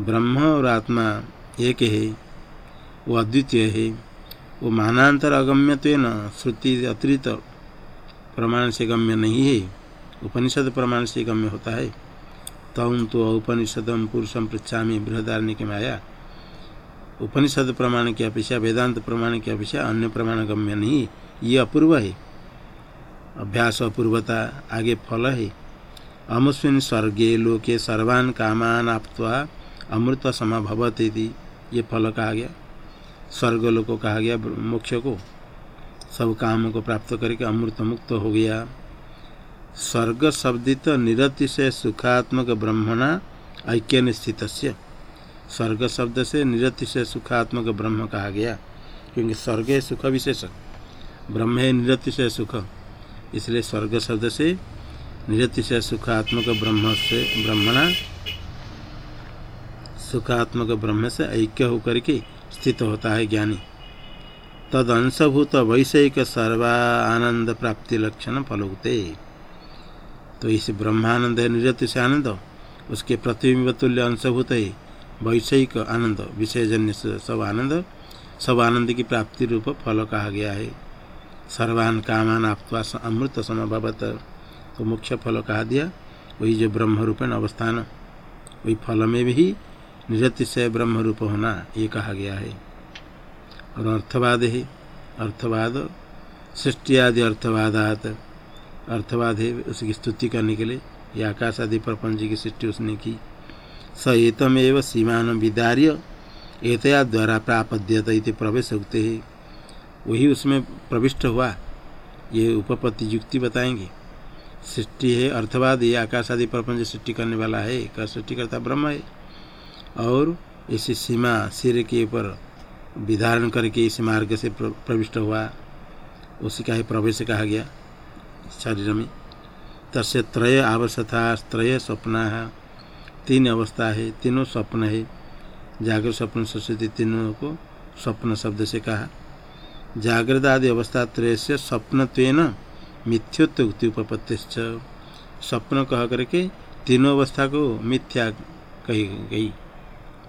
ब्रह्म और आत्मा एक है, वो अद्वितीय है। वो मानांतर न श्रुति अतिरिक्त प्रमाण से गम्य नहीं है, उपनिषद प्रमाण से गम्य होता है। तम तो औपनिषदम पुरुषम पृछा बृहदारण्य के माया। उपनिषद प्रमाण की अपेक्षा, वेदांत प्रमाण की अपेक्षा, अन्य प्रमाण गम्य नहीं। ये अपूर्व है। अभ्यास अपूर्वता, आगे फल है। अमुस्विन स्वर्गे लोके सर्वान कामान आप्वा अमृत समा भवती ये फल कहा गया। स्वर्ग लोक कहा गया मोक्ष को। सब काम को प्राप्त करके अमृत मुक्त हो गया। स्वर्ग शब्दित निरतिशय सुखात्मक ब्रह्मणा ऐक्य निश्चित स्वर्ग शब्द से निरतिशय सुखात्मक ब्रह्म कहा गया, क्योंकि स्वर्ग है सुख विशेष। ब्रह्म है निरतिशय सुख, इसलिए स्वर्ग शब्द से निरतिशय सुखात्मक ब्रह्म से ब्रह्मणा, सुखात्मक ब्रह्म से ऐक्य होकर के स्थित होता है ज्ञानी। तद अंशभूत वैषयिक सर्वा आनंद प्राप्ति लक्षण फलोते तो इस ब्रह्मानंद है, निरति से आनंद, उसके प्रतिबिंब तुल्य अंशभूत है। वैषयिक आनंद, विषयजन्य सब आनंद सब आनंद की प्राप्ति रूप फल कहा गया है। सर्वान कामान आपवा अमृत समभवत। तो मुख्य फल कहा दिया। वही जो ब्रह्म रूपेण अवस्थान, वही फल में भी निरतिशय ब्रह्म रूप होना, ये कहा गया है। और अर्थवाद है। अर्थवाद, सृष्टि आदि अर्थवादात। अर्थवाद है उसकी स्तुति करने के लिए। ये आकाश आदि प्रपंच की सृष्टि उसने की। स एतमेव सीमान विदार्य एतया द्वारा प्रापद्यत इति प्रवेश होते है। वही उसमें प्रविष्ट हुआ। ये उपपत्ति युक्ति बताएँगे। सृष्टि है अर्थवाद, ये आकाश आदि प्रपंच सृष्टि करने वाला है का सृष्टि करता ब्रह्म है। और इसी सीमा सिर के ऊपर विधारण करके इस मार्ग से प्रविष्ट हुआ। उसी का ही प्रवेश कहा गया। शरीर में तस्य त्रय आवश्यकता त्रय स्वप्न। तीन अवस्था है, तीनों स्वप्न है। जागृत स्वप्न सरस्वती तीनों को स्वप्न शब्द से कहा। जागृत आदि अवस्था त्रय से स्वप्न मिथ्योत्व उपपत्ति स्वप्न कह करके तीनों अवस्था को मिथ्या कही गई।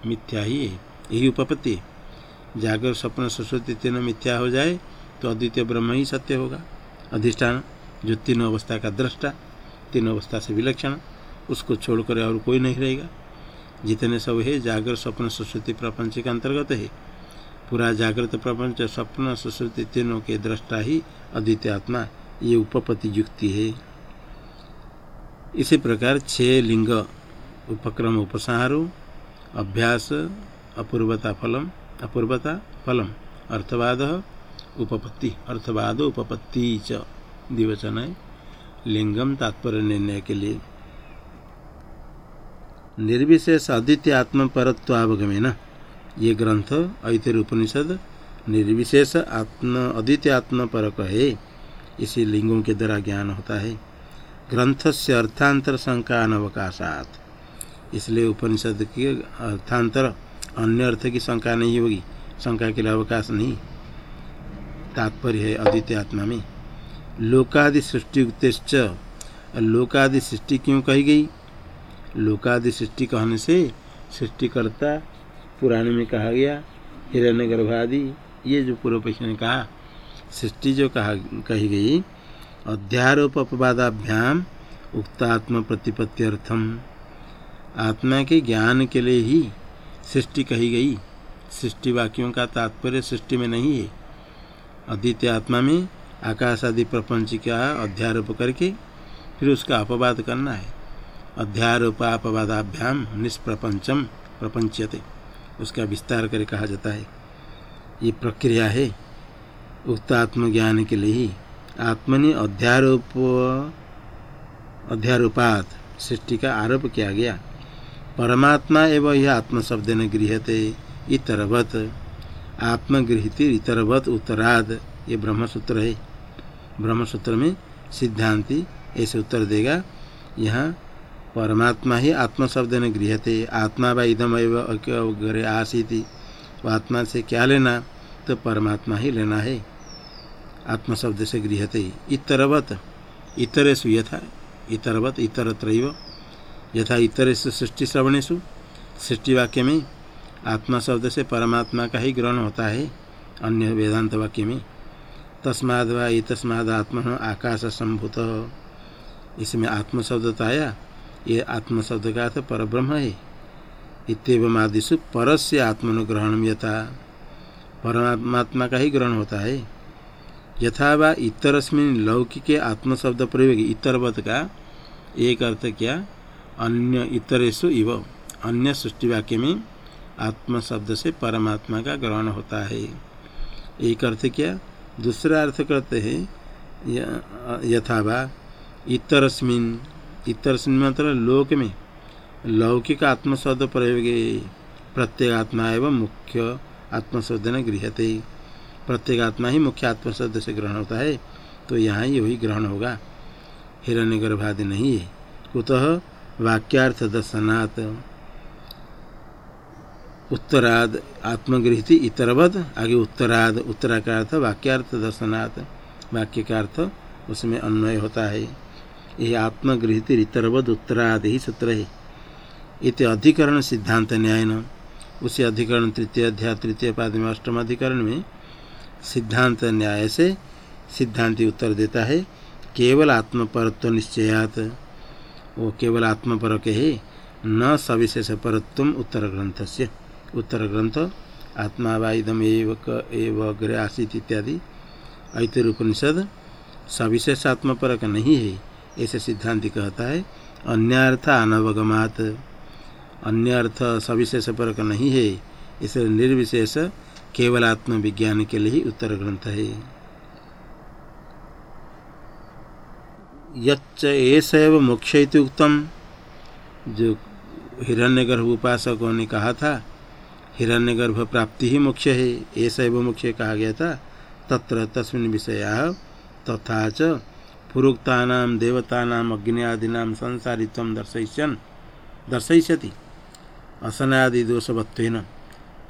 मिथ्या ही है, यही उपपत्ति जागर स्वप्न सरस्वती तीनों मिथ्या हो जाए तो अद्वितीय ब्रह्म ही सत्य होगा। अधिष्ठान, जो तीनों अवस्था का दृष्टा, तीनों अवस्था से विलक्षण। उसको छोड़कर और कोई नहीं रहेगा। जितने सब है जागर स्वप्न सरस्वती प्रपंच के अंतर्गत है। पूरा जागृत प्रपंच स्वप्न सरस्वती तीनों के दृष्टा ही अद्वितीय आत्मा, ये उपपति युक्ति है। इसी प्रकार छह लिंग उपक्रम उपसंहारो, अभ्यास, अपूर्वता फलम अपूर्वता फलम, अर्थवाद, उपपत्ति अर्थवाद, उपपत्ति च दिवचन है। लिंगम तात्पर्य निर्णय के लिए। निर्विशेष अद्वितीय आत्म परत्वावगमे न ये ग्रंथ ऐतिर उपनिषद, निर्विशेष आत्म अद्वितीय आत्म परक है। इसी लिंगों के द्वारा ज्ञान होता है। ग्रंथ से अर्थांतर शंका अनवकाशात। इसलिए उपनिषद के अर्थांतर अन्य अर्थ की शंका नहीं होगी। शंका के लिए अवकाश नहीं। तात्पर्य है अद्वितीय आत्मा में। लोकादि सृष्टि उद्देश्च लोकादि सृष्टि क्यों कही गई? लोकादि सृष्टि कहने से सृष्टिकर्ता पुराण में कहा गया हिरण्य गर्भादि ये जो पूर्व पक्ष ने कहा, सृष्टि जो कहा, कही गई अध्यारोप अपवादाभ्याम उक्तात्म प्रतिपत्त्यर्थम आत्मा के ज्ञान के लिए ही सृष्टि कही गई। सृष्टि वाक्यों का तात्पर्य सृष्टि में नहीं है। अद्वितीय आत्मा में आकाश आदि प्रपंच का अध्यारोप करके फिर उसका अपवाद करना है। अध्यारोपापवादाभ्याम निष्प्रपंचम प्रपंचते उसका विस्तार कर कहा जाता है। ये प्रक्रिया है उक्त आत्मज्ञान के लिए ही। आत्मनि अध्यारोप अध्यारोपात सृष्टि का आरोप किया गया। परमात्मा एवं यह आत्मशब्द न गृहते इतरवत। आत्मगृहित इतरवत उत्तराद। ये ब्रह्मसूत्र है। ब्रह्मसूत्र में सिद्धांति ऐसे उत्तर देगा। यहाँ परमात्मा ही आत्मशब्द ने गृहते आत्मा व इदम अग्रे आसी वो आत्मा से क्या लेना? तो परमात्मा ही लेना है। आत्मशब्द से गृहते इतरवत इतरेशु यथा, इतरवत इतरत्र यथा इतर सृष्टि श्रवणेशु सृष्टि वाक्य में आत्मा शब्द से परमात्मा का ही ग्रहण होता है। अन्य वेदांत वाक्य में तस्माद व तस्माद आत्मा आकाश संभूत इसमें आत्म शब्द तो आया। ये आत्म शब्द का अर्थ पर ब्रह्म है। इतव आदिशु पर से आत्मनुग्रहण यथा। परमात्मा का ही ग्रहण होता है। यथा व इतरस्मिन लौकिक आत्मशब्द प्रयोग इतरवत का एक अर्थ क्या? अन्य इतरेशु इव। अन्य सृष्टि वाक्य में आत्म शब्द से परमात्मा का ग्रहण होता है। एक अर्थ क्या? दूसरा अर्थ करते हैं यथावा इतरस्मिन मतलब लोक में लौकिक आत्मशब्द प्रयोग प्रत्येक आत्मा एवं मुख्य आत्मशब्द न गृहते प्रत्येक आत्मा ही मुख्य आत्मशब्द से ग्रहण होता है तो यहाँ ही वही ग्रहण होगा। हिरण्य गर्भादि नहीं है। कुतः वाक्यार्थ दर्शनात् उत्तराद आत्मगृहित इतरवद, आगे उत्तराद उत्तरा का अर्थ वाक्यार्थ दर्शनात्। वाक्य का अर्थ उसमें अन्वय होता है। यह आत्मगृहित इतरवद उत्तरादि ही सूत्र है। इत अधिकरण सिद्धांत न्याय न उसी अधिकरण तृतीय अध्याय, तृतीय पाद में, अष्टम अधिकरण में सिद्धांत न्याय से सिद्धांति उत्तर देता है, केवल आत्मपरत्व निश्चयात। वो केवल आत्मपरक है, न सविशेष परत्व उत्तर ग्रंथ से उत्तर ग्रंथ आत्मा वाइदम एव अग्र आसित इत्यादि। ऐतिर उपनिषद सविशेष आत्मपरक नहीं है। ऐसे सिद्धांत कहता है, अन्यर्थ अनवगमात। अन्य अर्थ सविशेष परक नहीं है इसलिए निर्विशेष केवल आत्मविज्ञान के लिए ही उत्तर ग्रंथ है। यच्च मोक्ष उत्तम जो हिरण्यगर्भ उपासकों ने कहा था, हिरण्यगर्भ प्राप्ति ही मोक्ष है ऐसा एवं मोक्ष कहा गया था, तत्र तस्मिन विषया तथा च पुरुक्ता देवता अग्नियादीना संसारित्व दर्शयन दर्शयति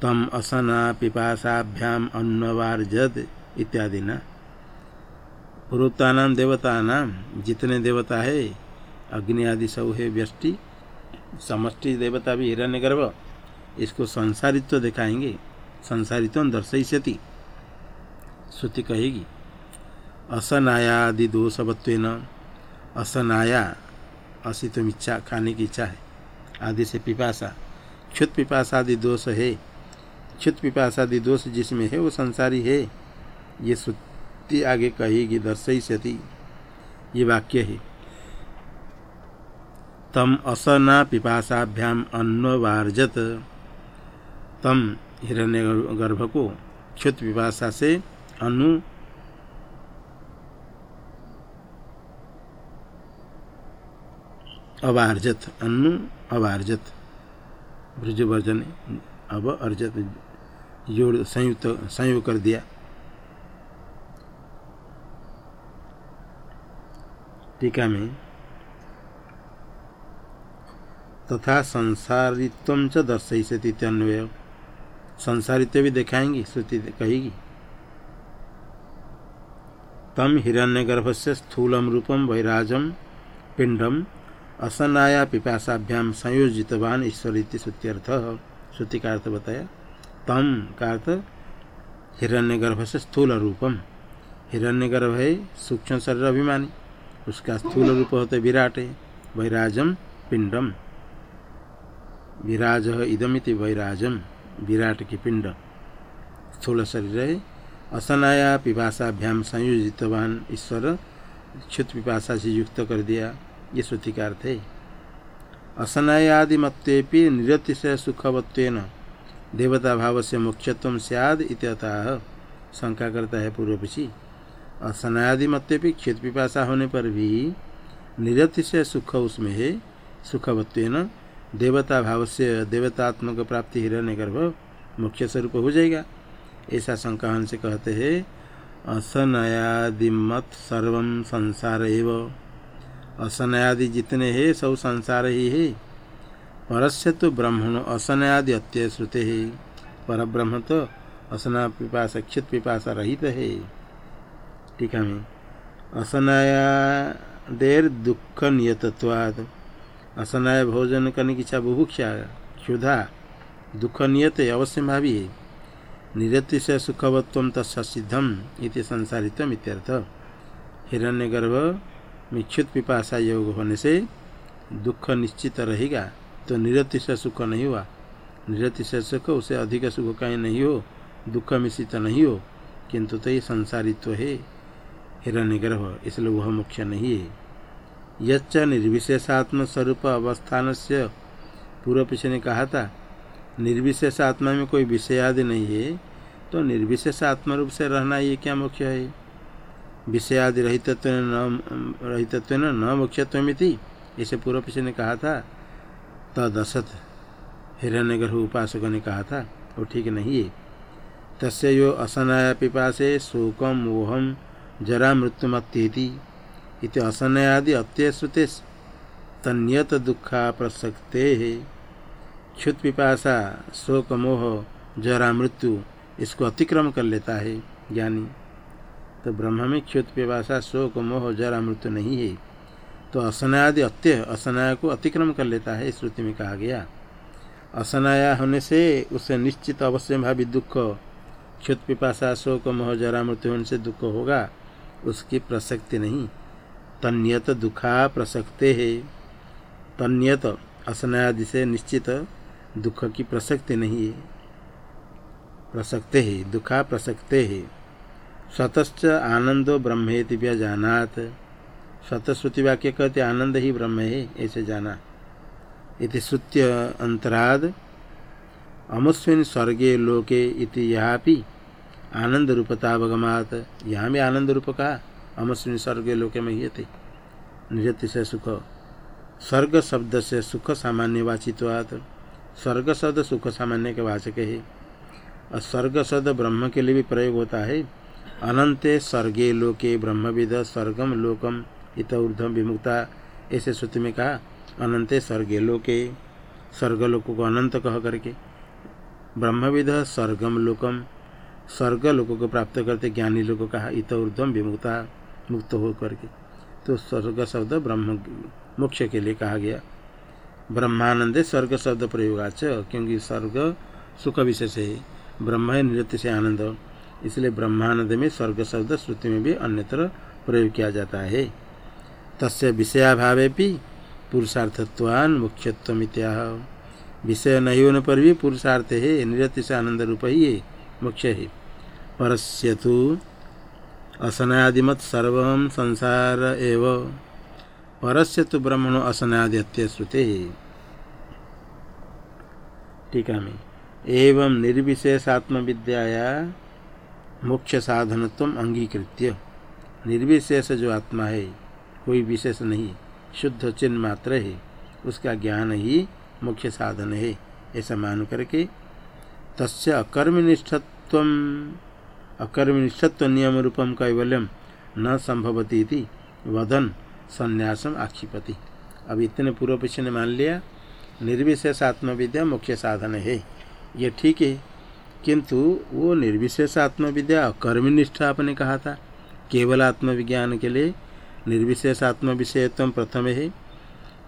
तम असना पिपाशाभ्याम अन्नवार्जद इत्यादि न पुरुक्ता देवता जितने देवता है अग्नि आदि सब है, व्यष्टि, समष्टि देवता भी हिरण्यगर्भ, इसको संसारित्व दिखाएँगे। संसारित्व दर्शयति श्रुति कहेगी असनायादि दोषवत्व असनाया असितम इच्छा खाने की इच्छा है। आदि से पिपासा। क्षुत पिपासादि दोष है। क्षुत पिपासादि दोष जिसमें है, वो संसारी है। ये श्रुति आगे कहेगी दर्शयति ये वाक्य है। तम असना पिपासाभ्याम अन्नवार्जत तम हिरण्य गर्भ को क्षुत विभाषा से अनु अवार्जत अनु अवार्जत। ब्रजवर्जन अब अर्जत। जोड़, संयुक्त, संयोग कर दिया। टीका में, तथा संसारित्व च दर्शयती अन्वय संसारित्व भी दिखाएँगी, श्रुति कहेगी। तम हिरण्यगर्भ से स्थूलम रूपम वैराजम पिंडम असनाया पिपाशाभ्याम संयोजितवान ईश्वर श्रुत्यर्थ। श्रुति का अर्थ बताया तम का अर्थ हिरण्यगर्भ से स्थूल रूपम हिरण्यगर्भ है सूक्ष्म शरीर अभिमानी, उसका स्थूल रूप होते विराट है वैराजम पिंडम विराज इदमिति वैराजम विराट की पिंड स्थूल शरीर है असनाया पिपाशाभ्याम संयोजितवान ईश्वर क्षुत पिपाशा से युक्त कर दिया। ये श्रुति का अर्थ है असनायादिमत्वेपि निरतिशय सुखवत्वेन देवता भाव से मुख्यत्व सियाद शंका करता है पूर्व पीछी असनायादिमत्वेपि क्षुत पिपाशा होने पर भी निरतिशय सुख उसमें है सुखवत्वेन देवता भाव से देवतात्मक प्राप्ति हिरण्य गर्भ मुख्य स्वरूप हो जाएगा। ऐसा शंका से कहते हैं असनयादिमत सर्व संसार एव। असनयादि जितने हैं, सब संसार ही है। परस्य तो ब्रह्मण, असनयादि अत्य श्रुते है। पर ब्रह्म तो असना पिपास क्षित पिपासा रहित है। ठीक है असनाया देर दुख नियतत्वाद असनाय भोजन करने की इच्छा बुभुक्षा, क्षुधा, दुख नियत अवश्य भावी है। निरतिशय सुखवत्व तत्सिद्धम इति संसारितम इत्यर्थ। मिक्षुत पिपाशा योग होने से दुख निश्चित रहेगा तो निरतिशय सुख नहीं हुआ। निरतिशय सुख, उसे अधिक सुख कहीं नहीं हो, दुख मिश्रित नहीं हो, किंतु तो ये संसारित्व है। हिरण्यगर्भ, इसलिए वह मुख्य नहीं है। यच्च निर्विशेषात्म स्वरूप अवस्थान से पूर्व पीछे ने कहा था निर्विशेष आत्मा में कोई विषय आदि नहीं है तो निर्विशेष आत्मा रूप से रहना ये क्या मुख्य है? विषय आदि रहितत्व न न मुख्यत्व इसे पूर्व पीछे ने कहा था, तदसत हिरण्यगर्भ उपासक ने कहा था, वो ठीक नहीं है। तस्य यो असनाया पिपासे शोकम मोहम जरा मृत्युमत्येति। इति असनयादि अत्यश्रुते तन्यत दुखा प्रसक्ते है क्षुत पिपासा शोक मोह जरा मृत्यु, इसको अतिक्रम कर लेता है ज्ञानी। तो ब्रह्म में क्षुत पिपाशा शोक, मोह, जरा, मृत्यु नहीं है। तो असनायादि अत्य, असनाया को अतिक्रम कर लेता है श्रुति में कहा गया। असनाया होने से उसे निश्चित अवश्य भावी दुख, क्षुत पिपाशा शोक, मोह, जरा, मृत्यु होने से दुख होगा, उसकी प्रसक्ति नहीं। तन्यत दुखा प्रसक्ते है। तन्यत असनायादि से निश्चित दुख की प्रसक्ति नहीं है। प्रसक्ते है, दुखा प्रसक्ते है। स्वतश्च आनंदो ब्रह्मेति जानात स्वतश्रुति वाक्य कहते, आनंद ही ब्रह्म है, ऐसे जाना। इति श्रुत्य अंतराद, अमुस्विन स्वर्गे लोके इति यहाँ आनंद रूपतावगमात यहाँ भी आनंद रूप का, अमुस्विन स्वर्गे लोके में ही थे निरति से सुख, स्वर्ग शब्द से सुख सामान्य वाचित्वात्। स्वर्ग शब्द सुख सामान्य के वाचक है। और स्वर्ग शब्द ब्रह्म के लिए भी प्रयोग होता है। अनंते स्वर्गे लोके ब्रह्मविद स्वर्गम लोकम इत ऊर्धम विमुक्ता। ऐसे श्रुति में कहा अनंते स्वर्गे लोके स्वर्ग लोक को अनंत कह करके, ब्रह्मविद स्वर्गम लोकम स्वर्ग को प्राप्त करते ज्ञानी लोग कहा इत ऊर्धम विमुक्ता, मुक्त हो करके। तो स्वर्ग शब्द ब्रह्म मोक्ष के लिए कहा गया। ब्रह्मानंदे स्वर्ग शब्द प्रयोग प्रयोगाच, क्योंकि स्वर्ग सुख विशेष है। ब्रह्म है नृत्य से आनंद। इसलिए ब्रह्मानंद में स्वर्ग शब्द श्रुति में भी अन्यत्र प्रयोग किया जाता है। तस्य विषयाभावे भी पुरुषार्थत्वान मुख्यत्व इत्या विषय नहीं होने पर भी पुरुषार्थ है नृत्य से आनंद रूप ही है मुख्य है। परस्य तो असनादिमत सर्व संसार एवं। परस्य तो ब्रह्मणो असनाद्यत्य श्रुते। टीका में। एवं निर्विशेषात्म विद्याया मुख्य साधनत्व अंगीकृत्य। निर्विशेष जो आत्मा है, कोई विशेष नहीं, शुद्ध चिन्ह मात्र है, उसका ज्ञान ही मुख्य साधन है, ऐसा मान करके तस्य अकर्मनिष्ठत्व अकर्मनिष्ठत्व नियम रूपम कैवल्यम न संभवती वदन संन्यासम आक्षिपति। अब इतने पूर्व पीछे ने मान लिया निर्विशेष आत्मविद्या मुख्य साधन है, ये ठीक है किंतु वो निर्विशेष आत्मविद्या कर्मनिष्ठा आपने कहा था। केवल आत्मविज्ञान के लिए निर्विशेष आत्म विषयत्व प्रथम है।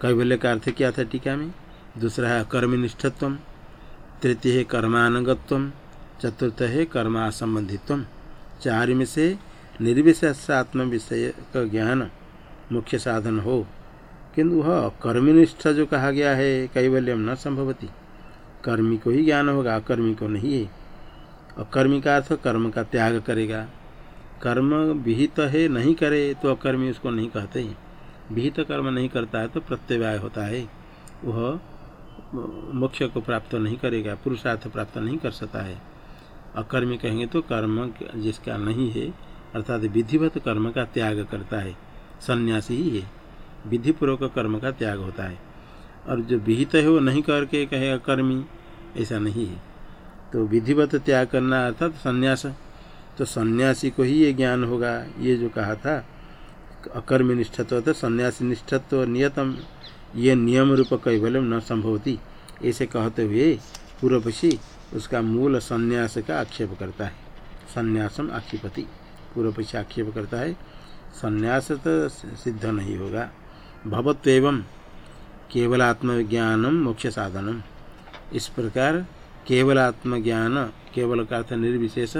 कैवल्य का अर्थ क्या था टीका में? दूसरा है कर्मनिष्ठत्व तृतीय है, कर्मानुगत्व। चतुर्थ है, कर्मासंबंधित्व। चार में से निर्विशेष आत्म विषय का ज्ञान मुख्य साधन हो। किंतु वह कर्मनिष्ठ जो कहा गया है कैवल्यम न संभवती। कर्मी को ही ज्ञान होगा, अकर्मी को नहीं है। अकर्मी का अर्थ कर्म का त्याग करेगा। कर्म विहित है, नहीं करे तो अकर्मी उसको नहीं कहते। विहित कर्म नहीं करता है तो प्रत्यवाय होता है। वह मोक्ष को प्राप्त नहीं करेगा, पुरुषार्थ प्राप्त नहीं कर सकता है। अकर्मी कहेंगे तो कर्म जिसका नहीं है, अर्थात विधिवत कर्म का त्याग करता है। सन्यासी ही है। विधिपूर्वक कर्म का त्याग होता है। और जो विहित है, वो नहीं करके कहेगा कर्मी ऐसा नहीं है। तो विधिवत त्याग करना अर्थात संन्यास। तो सन्यासी को ही ये ज्ञान होगा, ये जो कहा था, अकर्मी निष्ठत्व तो सन्यासी निष्ठत्व नियतम, ये नियम रूप कैवल्यम न संभवती। ऐसे कहते हुए पूर्वपक्षी उसका मूल संन्यास का आक्षेप करता है। संन्यासम आक्षेपति। पूर्वपक्षी आक्षेप करता है, संन्यास तो सिद्ध नहीं होगा। भवत्व केवल आत्मज्ञानम मोक्ष साधनम। इस प्रकार केवल आत्मज्ञान केवल का अर्थ निर्विशेष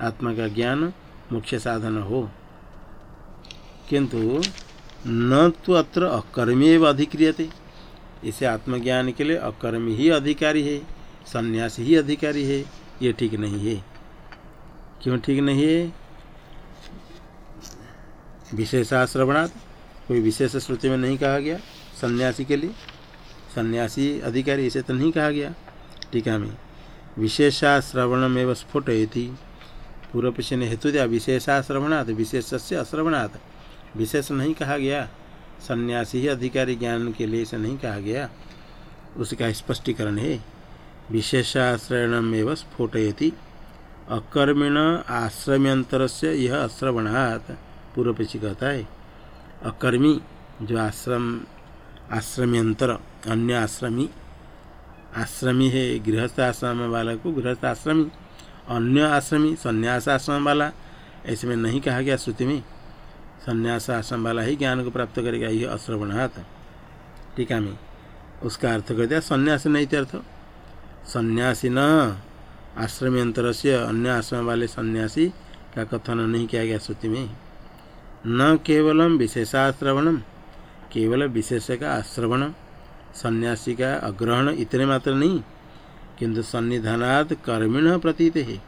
आत्मा का ज्ञान मुख्य साधन हो। किंतु न तो अत्र अकर्मी एवं अधिक्रियते। इसे आत्मज्ञान के लिए अकर्मी ही अधिकारी है, संन्यास ही अधिकारी है, ये ठीक नहीं है। क्यों ठीक नहीं है? विशेषाश्रवणात्, कोई विशेष श्रुति में नहीं कहा गया। सन्यासी के लिए, सन्यासी अधिकारी इसे तो नहीं कहा गया। टीका में विशेषाश्रवण में स्फुट पूर्व पक्ष ने हेतु दिया विशेषाश्रवणात् विशेष से अश्रवणात्। विशेष नहीं कहा गया। सन्यासी ही अधिकारी ज्ञान के लिए इसे नहीं कहा गया। उसका स्पष्टीकरण है। विशेषाश्रयण में स्फोटयति। अकर्मिण आश्रम्यंतर से यह अश्रवणात् पूर्व पक्षी कहता है। अकर्मी, जो आश्रम, आश्रम्यंतर, अन्य आश्रमी आश्रमी है, गृहस्थ आश्रम वाला को गृहस्थ आश्रमी, अन्य आश्रमी, संन्यास आश्रम वाला, ऐसे में नहीं कहा गया श्रुति में। संन्यास आश्रम वाला ही ज्ञान को प्राप्त करेगा, यह अश्रवणात् टीका में उसका अर्थ कर दिया, संन्यास नहीं अर्थ। सन्यासी न आश्रम्यंतर से अन्य आश्रम वाले सन्यासी का कथन नहीं किया गया श्रुति में। न केवलम विशेषाश्रवणम, केवल विशेष का आश्रवण सन्यासी का अग्रहण इतने मात्र नहीं, किंतु सन्निधानात कर्मिण प्रतीत है।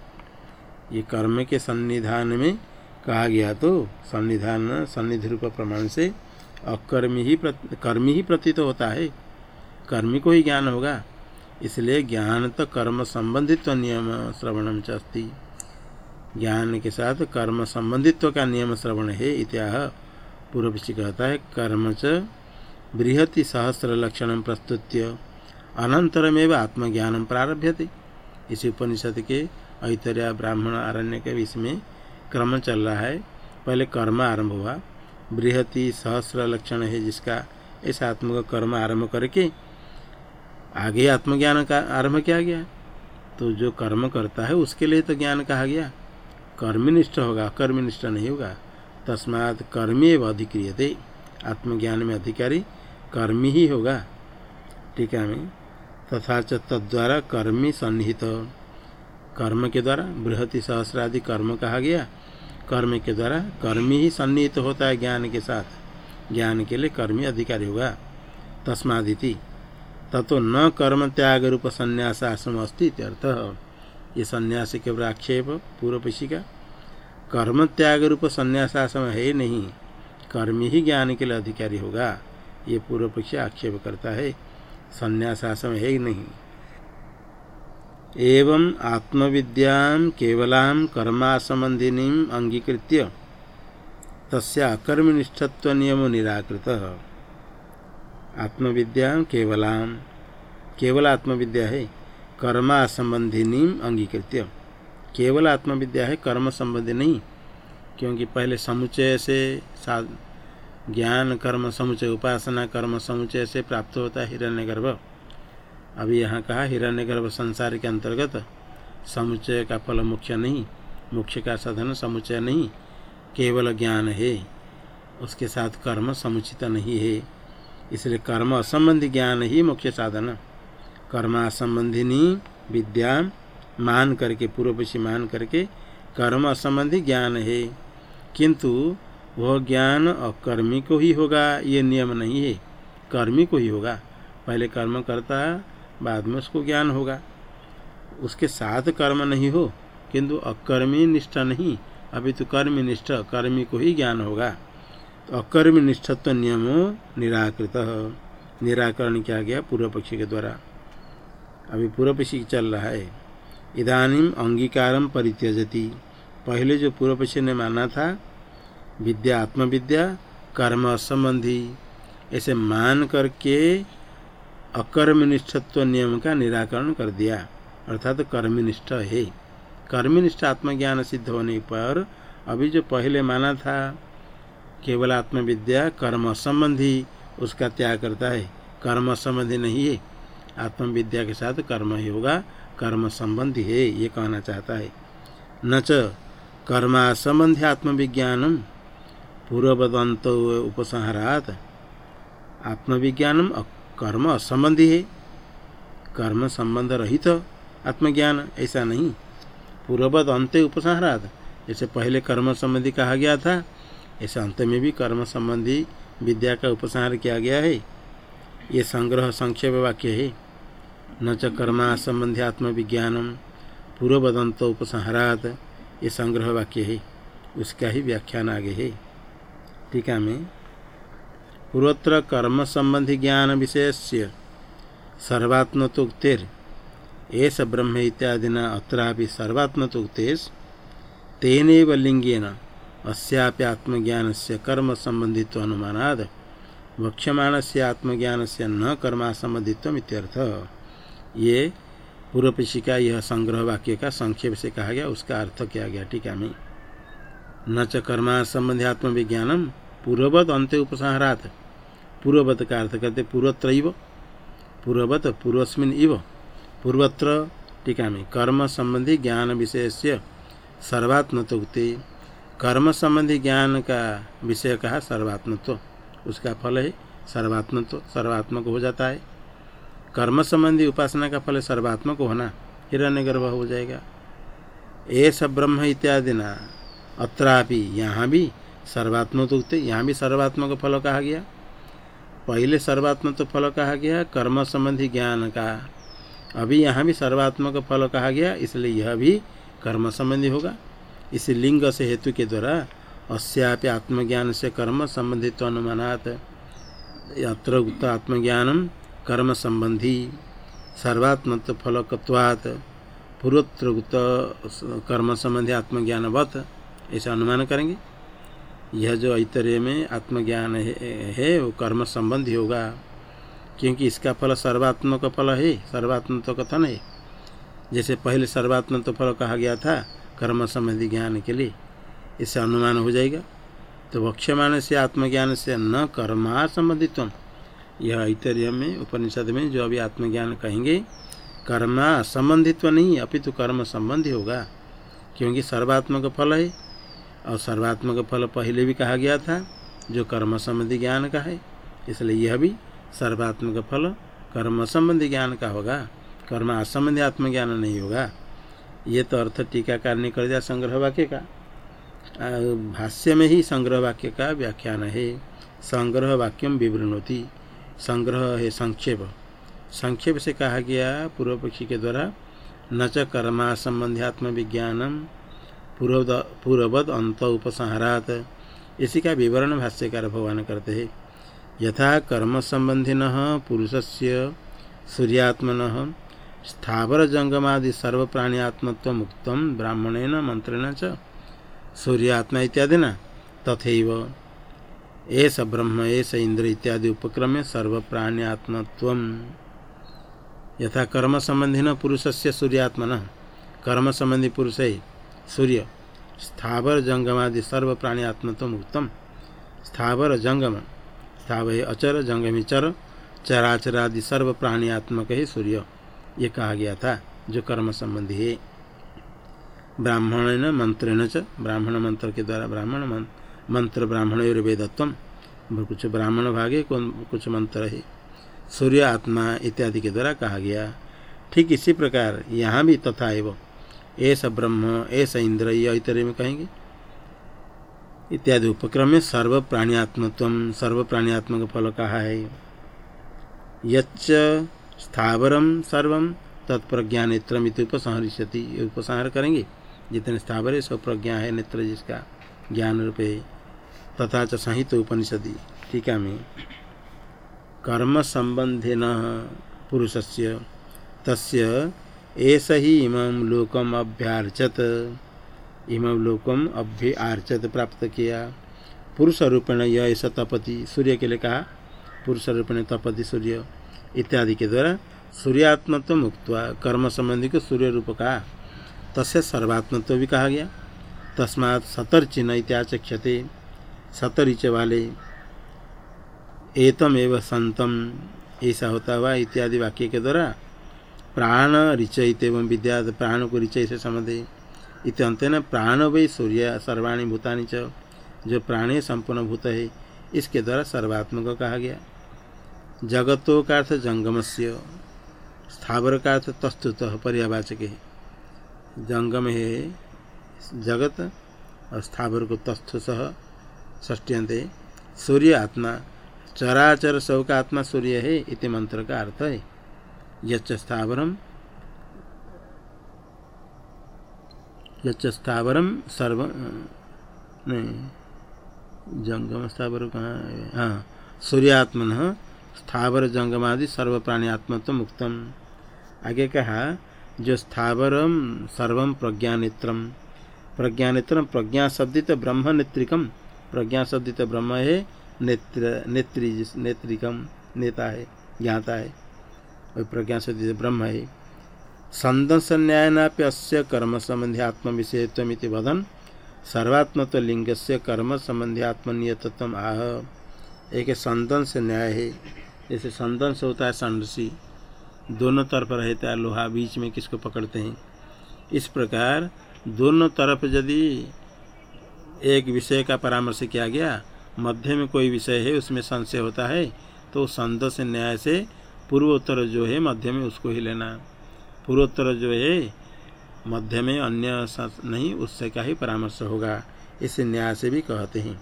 ये कर्म के सन्निधान में कहा गया तो सन्निधान सन्निधि रूप प्रमाण से अकर्मी ही कर्मी ही प्रतीत होता है। कर्मी को ही ज्ञान होगा, इसलिए ज्ञान तो कर्म संबंधित नियम श्रवणम च ज्ञान के साथ कर्म संबंधित्व का नियम श्रवण है, इत्याह पूर्व कहता है, कर्म च बृहति सहस्र लक्षण प्रस्तुत्य अनंतरमेव आत्मज्ञान प्रारभ्य थे इस उपनिषद के ऐतर्या ब्राह्मण आरण्य के विषय में क्रम चल रहा है। पहले कर्म आरंभ हुआ। बृहति सहस्र लक्षण है जिसका इस आत्म का कर्म आरंभ करके आगे आत्मज्ञान का आरंभ किया गया। तो जो कर्म करता है, उसके लिए तो ज्ञान कहा गया। कर्मनिष्ठ होगा, कर्मनिष्ठ नहीं होगा। तस्मात् कर्मी एवं अधिक्रियते। आत्मज्ञान में अधिकारी कर्मी ही होगा। टीका में तथा च तद्वारा कर्मी सन्निहित। कर्म के द्वारा, बृहति सहस्रादि कर्म कहा गया। कर्म के द्वारा कर्मी ही सन्निहित होता है ज्ञान के साथ। ज्ञान के लिए कर्मी अधिकारी होगा। तस्मादिति, ततो न कर्म त्याग रूप संन्यास आश्रम अस्थित अर्थ ये सन्यास के आक्षेप, पूर्व पक्षी का। कर्म त्याग रूप संन्यासाश्रम है नहीं। कर्मी ही ज्ञान के लिए अधिकारी होगा। ये पूर्व पक्षी आक्षेप करता है, संन्यासाश्रम है ही नहीं। एवं आत्मविद्या केवला कर्मासंबंधिनी अंगीकृत्य नियम निराकृत। आत्मविद्या केवला, केवल आत्मविद्या है कर्मा संबंधिनी अंगीकृत्य। केवल आत्मविद्या है कर्म संबंधी नहीं, क्योंकि पहले समुचय से ज्ञान, कर्म समुचय उपासना, कर्म समुचय से प्राप्त होता है हिरण्यगर्भ। अभी यहाँ कहा, हिरण्यगर्भ संसार के अंतर्गत समुचय का फल मुख्य नहीं, मुख्य का साधन समुचय नहीं, केवल ज्ञान है। उसके साथ कर्म समुचित नहीं है। इसलिए कर्म असंबंधी ज्ञान ही मुख्य साधन। कर्म असंबंधिनी विद्या मान करके, पूर्व पक्षी मान करके कर्म असंबंधी ज्ञान है। किंतु वह ज्ञान अकर्मी को ही होगा, ये नियम नहीं है। कर्मी को ही होगा। पहले कर्म करता, बाद में उसको ज्ञान होगा। उसके साथ कर्म नहीं हो, किंतु अकर्मी निष्ठा नहीं। अभी तो कर्मी निष्ठ, कर्मी को ही ज्ञान होगा। तो अकर्मी निष्ठत्व नियम निराकृत। निराकरण किया गया? पूर्व पक्षी के द्वारा। अभी पूर्व पक्षी चल रहा है। इदानीम अंगीकारम परित्यजती। पहले जो पूर्व पक्षी ने माना था विद्या, आत्मविद्या, कर्म संबंधी ऐसे मान करके अकर्मनिष्ठत्व नियम का निराकरण कर दिया। अर्थात तो कर्मनिष्ठ है। कर्मनिष्ठ आत्मज्ञान सिद्ध होने पर अभी जो पहले माना था, केवल आत्मविद्या, कर्म संबंधी उसका त्याग करता है। कर्म संबंधी नहीं है। आत्मविद्या के साथ कर्म ही होगा। कर्म, संबंधी है, ये कहना चाहता है। न च कर्मा संबंधी आत्मविज्ञानम पूर्ववदंत उपसंहारात, आत्मविज्ञानम कर्म असंबंधी है। कर्म संबंध रहित आत्मज्ञान, ऐसा नहीं। पूर्ववद अंत उपसंहारात, जैसे पहले कर्म संबंधी कहा गया था, ऐसे अंत में भी कर्म संबंधी विद्या का उपसंहार किया गया है। ये संग्रह संक्षेप वाक्य है। न च कर्मा संबंधी आत्मविज्ञानम पूर्ववदंत उपसंहारात, ये संग्रह वाक्य है। उसका ही व्याख्यान आगे है। टीका में पूर्वत्र कर्म संबंधी ज्ञान विषय से सर्वात्मतोक्तिर एस ब्रह्म इत्यादिना अत्रापि सर्वात्मतोक्तेश तेन लिंगेन अस्यापि आत्मज्ञान से कर्म संबंधित्व अनुमानाद वक्ष्यमाण से आत्मज्ञान से न कर्मा संबंधित्व इत्यर्थ। ये पूर्व का यह संग्रह वाक्य का संक्षेप से कहा गया, उसका अर्थ किया गया टीका में। न च कर्मा संबंधी आत्मविज्ञानम पूर्ववत अंत्य उपसंहारात। पूर्ववत का अर्थ करते पूर्वत्र इव, पूर्ववत पूर्वस्मिन इव। पूर्वत्र, टीका में, कर्म संबंधी ज्ञान विषय से सर्वात्मत्व उगते कर्म संबंधी ज्ञान का विषय कहा सर्वात्मत्व, उसका फल है सर्वात्मत्व, सर्वात्मक हो जाता है। कर्म संबंधी उपासना का फल सर्वात्मक होना हिरण्य गर्भ हो जाएगा। ऐसा ब्रह्म इत्यादि ना, अत्रापि यहाँ भी सर्वात्मक उगते यहाँ भी सर्वात्मक फल कहा गया। पहले सर्वात्म तो फल कहा गया, कर्म संबंधी ज्ञान का। अभी यहाँ भी सर्वात्मक फल कहा गया, इसलिए यह भी कर्म संबंधी होगा। इस लिंग से हेतु के द्वारा अस्यापि आत्मज्ञान से कर्म संबंधित अनुमानात अत्र उक्त आत्मज्ञानम कर्म संबंधी सर्वात्मत्व फलकत्वात् पूर्वोत्तरगुत कर्म संबंधी आत्मज्ञानवत, ऐसा अनुमान करेंगे। यह जो ऐतरेय में आत्मज्ञान है, है वो कर्म संबंधी होगा। क्योंकि इसका फल सर्वात्मक फल है सर्वात्म तो कथन है। जैसे पहले सर्वात्मक फल कहा गया था कर्म संबंधी ज्ञान के लिए इससे अनुमान हो जाएगा। तो वक्ष्यमान से आत्मज्ञान से न कर्मा संबंधित्व यह ऐतर्य में उपनिषद में जो अभी आत्मज्ञान कहेंगे कर्मा संबंधित्व नहीं अपितु तो कर्म संबंधी होगा। क्योंकि सर्वात्मक फल है और सर्वात्मक फल पहले भी कहा गया था, जो कर्म संबंधी ज्ञान का है। इसलिए यह भी सर्वात्मक फल कर्म संबंधी ज्ञान का होगा। कर्म असंबंधी आत्मज्ञान नहीं होगा। ये तो अर्थ टीकाकार ने कर दिया संग्रह वाक्य का। भाष्य में ही संग्रह वाक्य का व्याख्यान है। संग्रह वाक्यम विवृणती। संग्रह है संक्षेप। संक्षेप से कहा गया पूर्व पक्षी के द्वारा, न च कर्मा संबंध्यात्म विज्ञानम पूर्ववद अंत उपसंहारात। इसी का विवरण भाष्यकार भगवान करते हैं। यथा कर्म संबंधिन पुरुष से सूर्यात्मन, स्थावर जंगमादि सर्व प्राणियात्मत्व मुक्त ब्राह्मणेन मंत्रेण च सूर्यात्मा इत्यादि न तथैव। एस ब्रह्म एस इंद्र इत्यादि उपक्रम सर्व प्राण्यात्मत्व यथा कर्म संबंधी न पुरुष से सूर्यात्मन। कर्म संबंधी पुरुष सूर्य, स्थावर जंगमादि सर्व प्राण्यात्मत्व उत्तम स्थावर जंगम स्थावर अचर, जंगमी चर, चराचरादि सर्व प्राण्यात्मक है सूर्य। ये कहा गया था, जो कर्म संबंधी है। ब्राह्मण मंत्रेण च, ब्राह्मण मंत्र के द्वारा ब्राह्मण मंत्र ब्राह्मण वेदत्व कुछ ब्राह्मण भागे कुछ मंत्र है। सूर्य आत्मा इत्यादि के द्वारा कहा गया। ठीक इसी प्रकार, यहाँ भी तथा एवं। ऐसा ब्रह्म ऐसा इंद्र, ये इतरे में कहेंगे? इत्यादि उपक्रम में सर्व प्राणियात्मत्व, सर्व प्राणियात्म का फल कहा है। यच्च स्थावरम सर्व तत्प्रज्ञा नेत्र उपसंहरिष्यति। उपसंहार करेंगे। जितने स्थावर है, सब प्रज्ञा है, नेत्र जिसका ज्ञान रूप है। तथा च संहित उपनिषदि, टीका में। कर्म संबंधे न पुरुष से तस्य एस ही इमं लोकम अभ्यार्चत। इमं लोकम अभ्यार्चत प्राप्त किया। पुरुष रूपेण यह ऐसा तपति सूर्य के लिए कहा। पुरुष रूपेण तपति सूर्य इत्यादि के द्वारा सूर्यात्मत्व मुक्त कर्म संबंधी को सूर्य रूप कहा। तस्य सर्वात्मत्व भी कहा गया। तस्मात् सतर चिन्ह इत्याचक्षते। सतरिच वाले एतम एवं संतम। ऐसा होता हुआ इत्यादि वाक्य के द्वारा प्राण रिचय एवं विद्या प्राण को रिचय से समझे इत न प्राण वही सूर्य सर्वाणी भूतानी च, जो प्राणी संपूर्ण भूत है, इसके द्वारा सर्वात्मक कहा गया। जगतों का अर्थ जंगम से स्थावर का अर्थ तस्तुत पर्यावाचक है। जंगम है, जगत और स्थावर को तस्थु सह सूर्य आत्मा, चराचर सब का आत्मा सूर्य है, इति मंत्र का अर्थ है। यच्च स्थावरम सर्व नहीं जंगम स्थावर कहाँ हाँ? सूर्यात्मन स्थावर जंगमादि सर्व प्राणी आत्मत्व मुक्तम आगे कहा, जो स्थावरम सर्व प्रज्ञानेत्रम प्रज्ञानेत्रम प्रज्ञा शब्दित ब्रह्म नेत्रिकम प्रज्ञा शब्दित ब्रह्म है नेत्र, नेत्री नेत्रिकम नेता है, ज्ञाता है। प्रज्ञा शब्दित ब्रह्म है। संदस न्यायनाप्य अस्य कर्म संबंधी आत्म विषयत्व वदन, सर्वात्मत्व लिंग से कर्म संबंधी आत्मनियतत्व आह। एक संदंश न्याय है। जैसे संदंश होता है संडसी दोनों तरफ़ रहता है लोहा, बीच में किसको पकड़ते हैं? इस प्रकार दोनों तरफ़ यदि एक विषय का परामर्श किया गया, मध्य में कोई विषय है, उसमें संशय होता है तो संदस न्याय से पूर्वोत्तर जो है, मध्य में उसको ही लेना पूर्वोत्तर जो है, मध्य में अन्य नहीं, उससे का ही परामर्श होगा? इस न्याय से भी कहते हैं।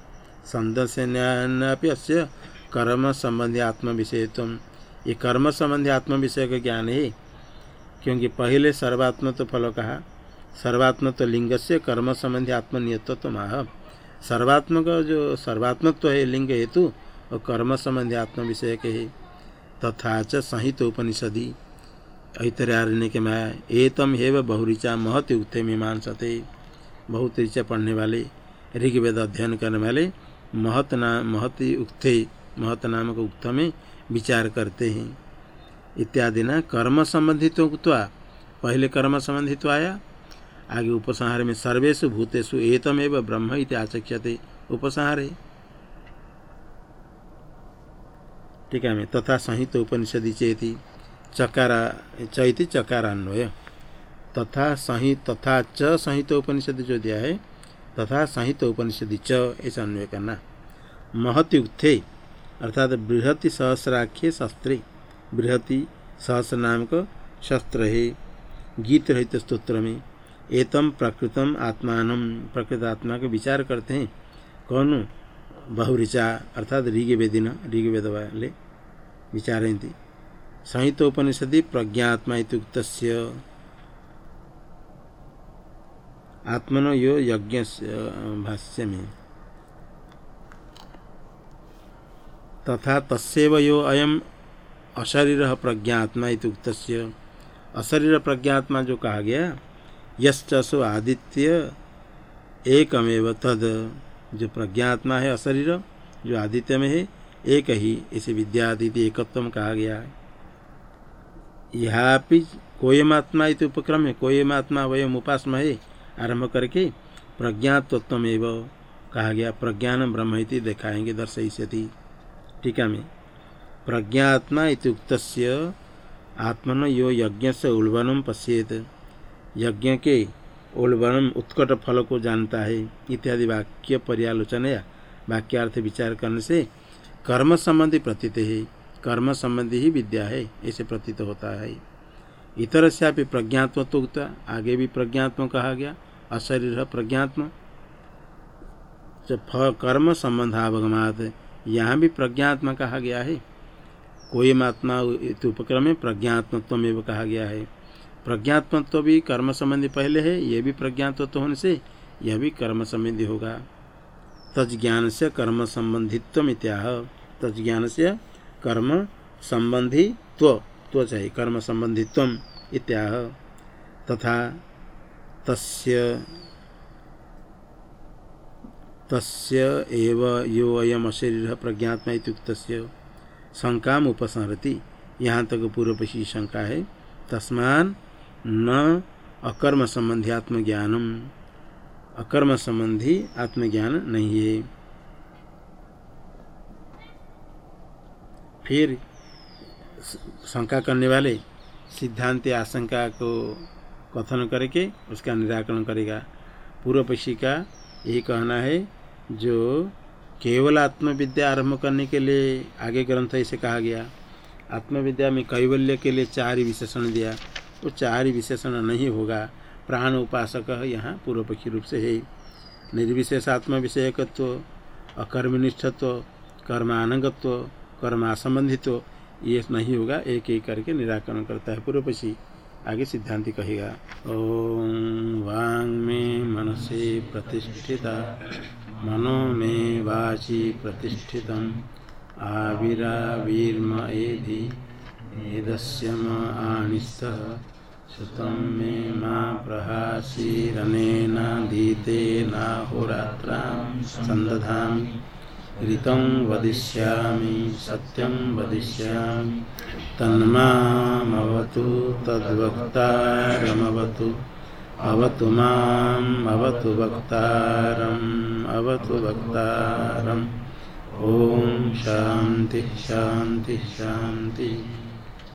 संदस्य न्याय कर्म संबंधी आत्म विषयत्व ये कर्म संबंधी आत्म विषय का ज्ञान है, क्योंकि पहले सर्वात्म तो फल कहा। सर्वात्म तो लिंग से कर्म संबंधी आत्मनियत्व तो माह। सर्वात्म का जो सर्वात्मत्व है, लिंग हेतु और कर्म संबंधी आत्म विषय के है। तथा च संहित उपनिषदि। ऐतरारण्य के माया एतम हेव बहुरीचा महत युक्ते मीमांसते। बहुत ऋचा पढ़ने वाले, ऋग्वेद अध्ययन करने वाले महत नाम महत उक्ते महत नामक उक्त में विचार करते हैं। इत्यादि ना कर्म संबंधित उक्तवा, पहले कर्म संबंधित आया, आगे उपसंहार में सर्वेशु भूतेषु एतमेव ब्रह्म इति आचक्ष्यते। उपसंहार ठीक है तथा संहित उपनिषदि चेती चकारा, चैति चकारान्वय। तथा संहित तथा च संहित उपनिषद जो दिया है, तथा संहित उपनिषदि च, ऐसा अन्वय करना। महति उत्थे अर्थात बृहति सहस्राख्य शस्त्रे, बृहति सहस्र नाम का शस्त्र है गीत रहित स्त्रोत्र में एतम प्रकृतम आत्मान प्रकृत आत्मा का विचार करते हैं। कौन? बहुऋचा अर्थात ऋग वेदिन ऋग वेद वाले विचारती संहितोपनिषदि प्रज्ञात्मा आत्मनो यो यज्ञ भाष्य में तथा तस्व यो अयम अशरीर प्रज्ञात्मा इतुक्त अशरीर प्रज्ञात्मा जो कहा गया यशो आदित्य एकमेव तद। जो प्रज्ञात्मा है अशरीर, जो आदित्य में है, एक ही इसे विद्यादित्य एकत्व कहा गया है। यहाँ कोयमात्मा इत उपक्रम है, कोयमात्मा वयम उपासम है, आरंभ करके प्रज्ञातत्व कहा गया, प्रज्ञान ब्रह्म इति दिखाएँगे दर्शयती टीका में, प्रज्ञात्मा इतुक्त आत्मन यो यज्ञ से उल्बनम पश्येत। यज्ञ के ओलवनम उत्कट फल को जानता है। इत्यादि वाक्य पर्यालोचना या वाक्यार्थ विचार करने से कर्म संबंधी प्रतीत है। कर्म संबंधी ही विद्या है, ऐसे प्रतीत होता है। इतर से आप प्रज्ञात्म तो आगे भी प्रज्ञात्म कहा गया, अशरीर प्रज्ञात्म। फ कर्म संबंधावगमात, यहाँ भी प्रज्ञात्मा कहा गया है। कोई महात्मा उपक्रम में प्रज्ञात्मत्व में कहा गया है। प्रज्ञात्मत्व भी कर्म संबंधी पहले है, ये भी प्रज्ञात्व तो होने से यह भी कर्म संबंधी होगा। तज्ञान से कर्म संबंधित्व इत्याह। तज्ञान से कर्म संबंधी त्व त्व चाहिए कर्म संबंधित्व इत्याह। तथा तस्य तस्य एव यो अयम अशरीर प्रज्ञात्मा इतुक्त शंका उपसंहरति। यहाँ तक पूर्व शंका है। तस्मान न अकर्म संबंधी आत्मज्ञानम। अकर्म संबंधी आत्मज्ञान नहीं है। फिर शंका करने वाले सिद्धांत आशंका को कथन करके उसका निराकरण करेगा। पूर्व पक्षी का यही कहना है, जो केवल आत्मविद्या आरंभ करने के लिए आगे ग्रंथ ऐसे कहा गया। आत्मविद्या में कैवल्य के लिए चार ही विशेषण दिया। वो चार विशेषण नहीं होगा। प्राण उपासक यहाँ पूर्व पक्षी रूप से है। निर्विशेषात्म विषयकत्व, अकर्मनिष्ठत्व, कर्मानंगत्व, कर्मासंबंधित्व, ये नहीं होगा। एक एक करके निराकरण करता है पूर्व पक्षी आगे सिद्धांति कहेगा, ओम वांग में मन से प्रतिष्ठिता, मनो में वाची प्रतिष्ठित आविरावीर्म एधि एदस्यम आनिस्तः सुतं मे मा प्रहासीरनेनाधीतेनाहोरात्रां सन्दधामि ऋतं वदिष्यामि, सत्यं वदिष्यामि। तन्मामवतु, तद्वक्तारमवतु। अवतु माम्, अवतु वक्तारम् अवतु वक्तारम्। ॐ शान्तिः शान्तिः शान्तिः।